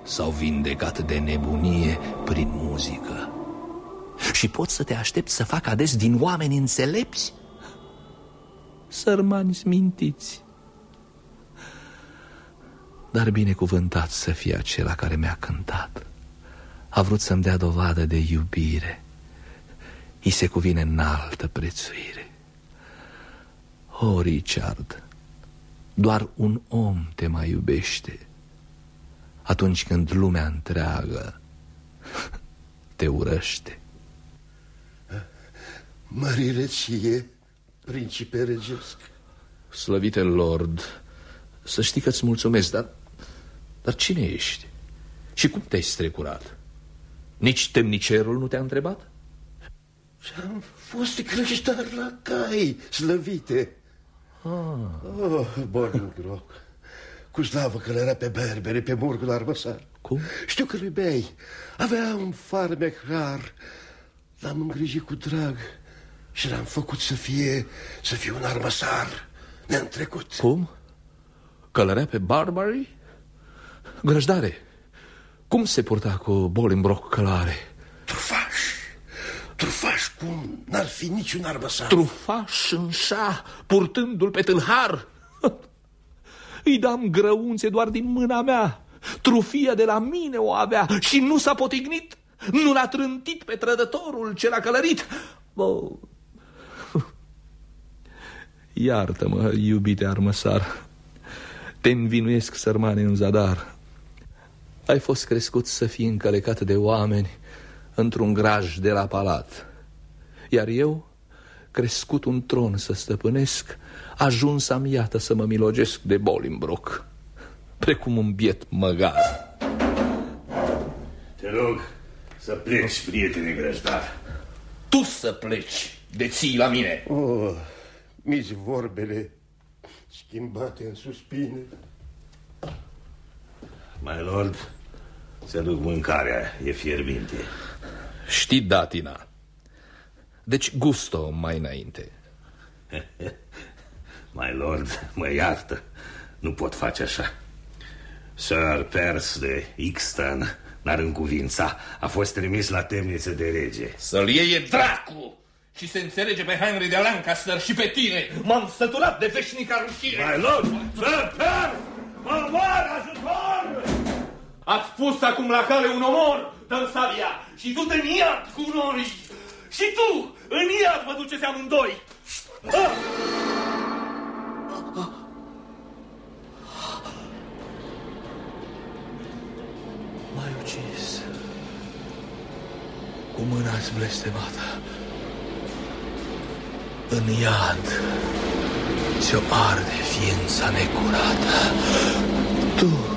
s-au vindecat de nebunie prin muzică. Și poți să te aștepți să fac ades din oameni înțelepți? Sărmani smintiți. Dar binecuvântat să fie acela care mi-a cântat. A vrut să-mi dea dovadă de iubire. I se cuvine înaltă prețuire. O, oh, Richard, doar un om te mai iubește atunci când lumea întreagă te urăște. Mărire ție, principe regesc. Slăvite Lord, să știi că-ți mulțumesc, dar, dar cine ești? Și cum te-ai strecurat? Nici temnicerul nu te-a întrebat? Am fost creștar la cai, slăvite. Ah. Oh, Bolingbroke. Cu slavă că era pe berbere, pe murgul armăsar. Cum? Știu că lui bei. Avea un farmec rar. L-am îngrijit cu drag și l-am făcut să fie, să fie un armăsar neîntrecut. Cum? Călărea pe Barbary? Grăjdare, cum se purta cu Bolingbroke călare? Trufaș, trufaș cum n-ar fi niciun armăsar. Trufaș în șa, purtându-l pe tâlhar. Îi dam grăunțe doar din mâna mea. Trufia de la mine o avea și nu s-a potignit. Nu l-a trântit pe trădătorul ce l-a călărit. Oh. Iartă-mă, iubite armăsar. Te învinuiesc, sărmane, în zadar. Ai fost crescut să fii încălecat de oameni într-un graj de la palat. Iar eu, crescut un tron să stăpânesc, ajuns am iată să mă milogesc de Bolingbroke, precum un biet măgar. Te rog să pleci, prietene grăjdar. Tu să pleci, de ții la mine. Oh, mici vorbele schimbate în suspine. My lord, să duc mâncarea, e fierbinte. Știi datina. Deci gusto mai înainte. My lord, mă iartă. Nu pot face așa. Sir Pers de Ixton n-ar încuvința. A fost trimis la temniță de rege. Să-l iei dracu! Și se înțelege pe Henry de Lancaster și pe tine. M-am săturat de veșnica rușire. My lord, Sir Pers! Mă moare ajutor! Ați pus acum la cale un omor, Tănsalia, și tu te în iad cu norii. Și tu, în iad vă duceți amândoi. Ah! M-ai ucis cu mâna-ți blestemată. În iad ți-o arde ființa necurată. Tu,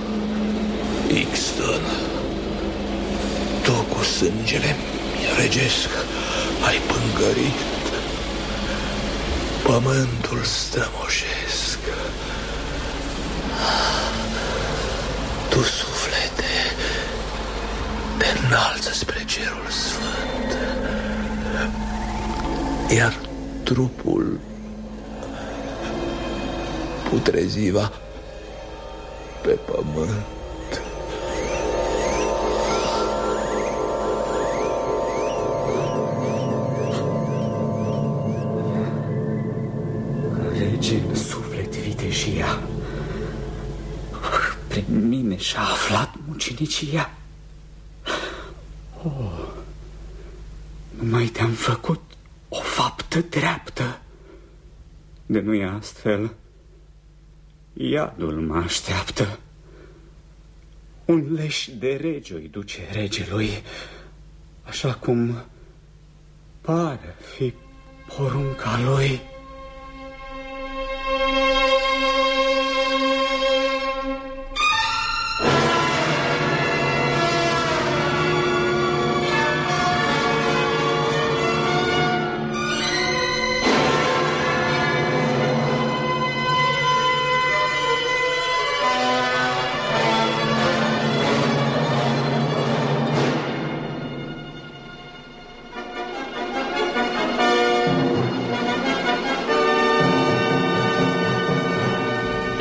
Ixton, tu cu sângele regesc ai pângărit pământul strămoșesc. Tu, suflete, te înalță spre cerul sfânt, iar trupul putreziva pe pământ. Și-a aflat mucinicia. Oh, numai te-am făcut o faptă dreaptă. De nu e astfel, iadul mă așteaptă. Un leș de rege îi duce regelui, așa cum pare fi porunca lui.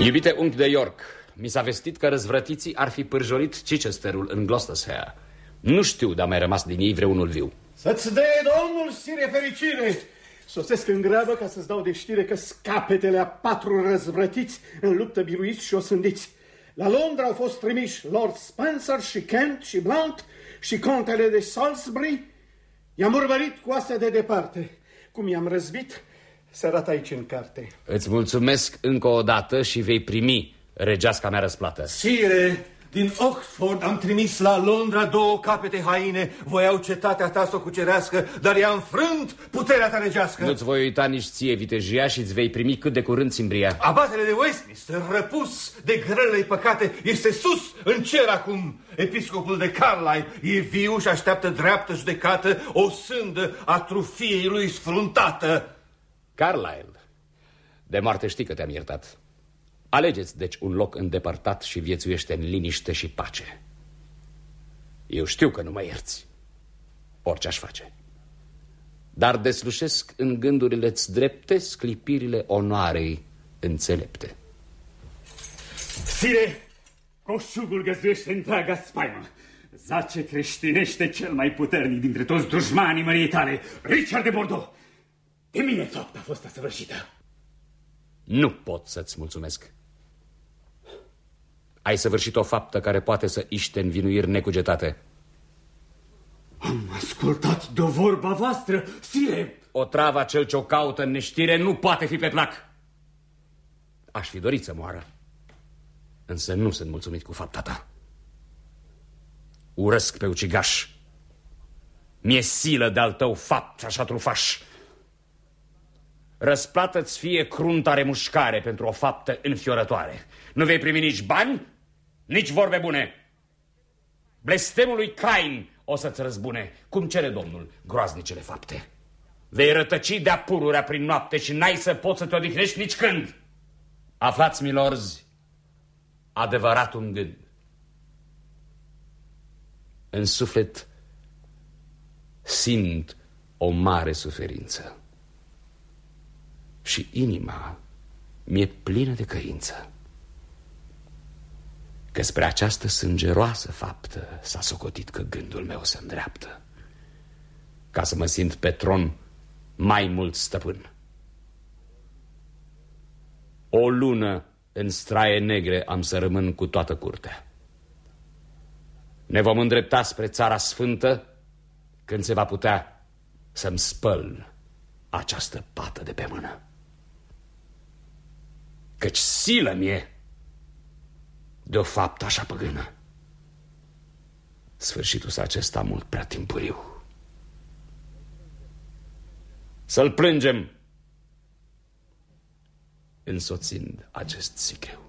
Iubite unchi de York, mi s-a vestit că răzvrătiții ar fi pârjolit Chichesterul în Gloucestershire. Nu știu de-a mai rămas din ei vreunul viu. Să-ți dea domnul sire fericire! Sosesc în grabă ca să-ți dau de știre că scapetele a patru răzvrătiți în luptă biruiți și osândiți. La Londra au fost trimiși Lord Spencer și Kent și Blount și contele de Salisbury. I-am urmărit cu astea de departe. Cum i-am răzbit, se arată aici în carte. Îți mulțumesc încă o dată și vei primi regeasca mea răsplată. Sire, din Oxford am trimis la Londra două capete haine. Voiau cetatea ta să o cucerească, dar i-a înfrânt puterea ta regească. Nu-ți voi uita nici ție vitejia și îți vei primi cât de curând simbria. Abatele de Westminster, răpus de grelele păcate, este sus în cer acum. Episcopul de Carlisle e viu și așteaptă dreaptă judecată o sândă a trufiei lui sfruntată. Carlyle, de moarte știi că te-am iertat. Alegeți, deci, un loc îndepărtat și viețuiește în liniște și pace. Eu știu că nu mă ierți, orice aș face. Dar deslușesc în gândurile-ți drepte sclipirile onoarei înțelepte. Sire, coșugul găzduiește întreaga spaimă. Zace creștinește cel mai puternic dintre toți dușmanii măriei tale, Richard de Bordeaux. De mine fapta a fost asăvârșită. Nu pot să-ți mulțumesc. Ai săvârșit o faptă care poate să iște învinuiri necugetate. Am ascultat de vorba voastră, sire. O travă cel ce o caută în neștire nu poate fi pe plac. Aș fi dorit să moară. Însă nu sunt mulțumit cu fapta ta. Urăsc pe ucigaș. Mi-e silă de-al tău fapt așa trufaș. Răsplată-ți fie crunta remușcare pentru o faptă înfiorătoare. Nu vei primi nici bani, nici vorbe bune. Blestemul lui Cain o să-ți răzbune, cum cere Domnul, groaznicele fapte. Vei rătăci de-a pururea prin noapte și n-ai să poți să te odihnești nici când. Aflați, milorzi, adevărat un gând. În suflet simt o mare suferință și inima mi-e plină de căință că spre această sângeroasă faptă s-a socotit că gândul meu se îndreaptă ca să mă simt pe tron mai mult stăpân. O lună în straie negre am să rămân cu toată curtea. Ne vom îndrepta spre țara sfântă când se va putea să-mi spăl această pată de pe mână. Căci silă mie de o faptă așa păgână. Sfârșitul s acesta mult prea timpuriu. Să-l plângem însoțind acest sicriu.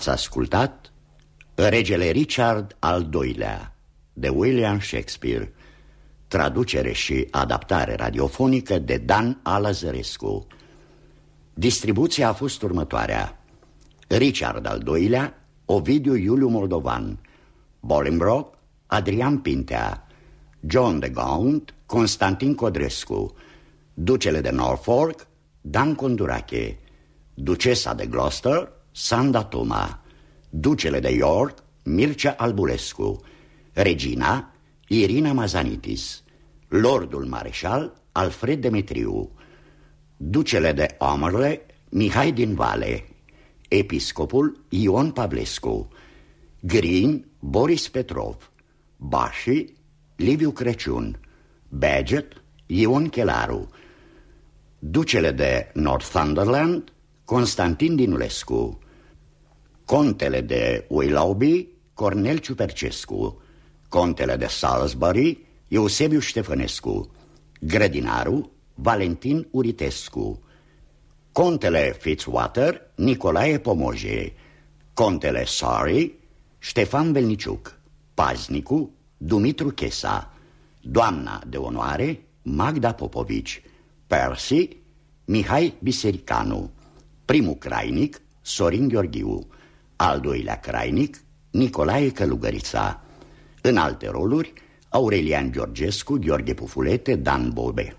Ați ascultat? Regele Richard al II-lea de William Shakespeare. Traducere și adaptare radiofonică de Dan Alăzărescu. Distribuția a fost următoarea. Richard al II-lea Ovidiu Iuliu Moldovan. Bolingbroke Adrian Pintea. John de Gaunt Constantin Codrescu. Ducele de Norfolk Dan Condurache. Ducesa de Gloucester Sanda Toma, ducele de York, Mircea Albulescu, regina, Irina Mazanitis, lordul mareșal, Alfred Demetriu, ducele de Omerle, Mihai din Vale, episcopul Ion Pavlescu, Green, Boris Petrov, Bași, Liviu Crăciun, Badget, Ion Chelaru, ducele de Northumberland, Constantin Dinulescu, contele de Willoughby, Cornel Ciupercescu, contele de Salisbury, Eusebiu Ștefănescu, grădinarul, Valentin Uritescu, contele Fitzwater, Nicolae Pomoje, contele Sorry, Ștefan Belniciuc, paznicu, Dumitru Chesa, doamna de onoare, Magda Popovici, Percy, Mihai Bisericanu, primul crainic, Sorin Gheorghiu, al doilea crainic, Nicolae Călugărița. În alte roluri, Aurelian Georgescu, Gheorghe Pufulete, Dan Bobe.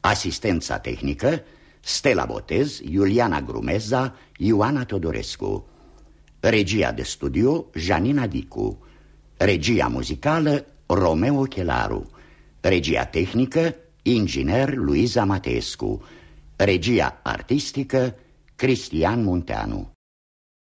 Asistența tehnică, Stella Botez, Iuliana Grumeza, Ioana Todorescu. Regia de studio, Janina Dicu. Regia muzicală, Romeo Chelaru. Regia tehnică, inginer Luiza Mateescu. Regia artistică, Cristian Munteanu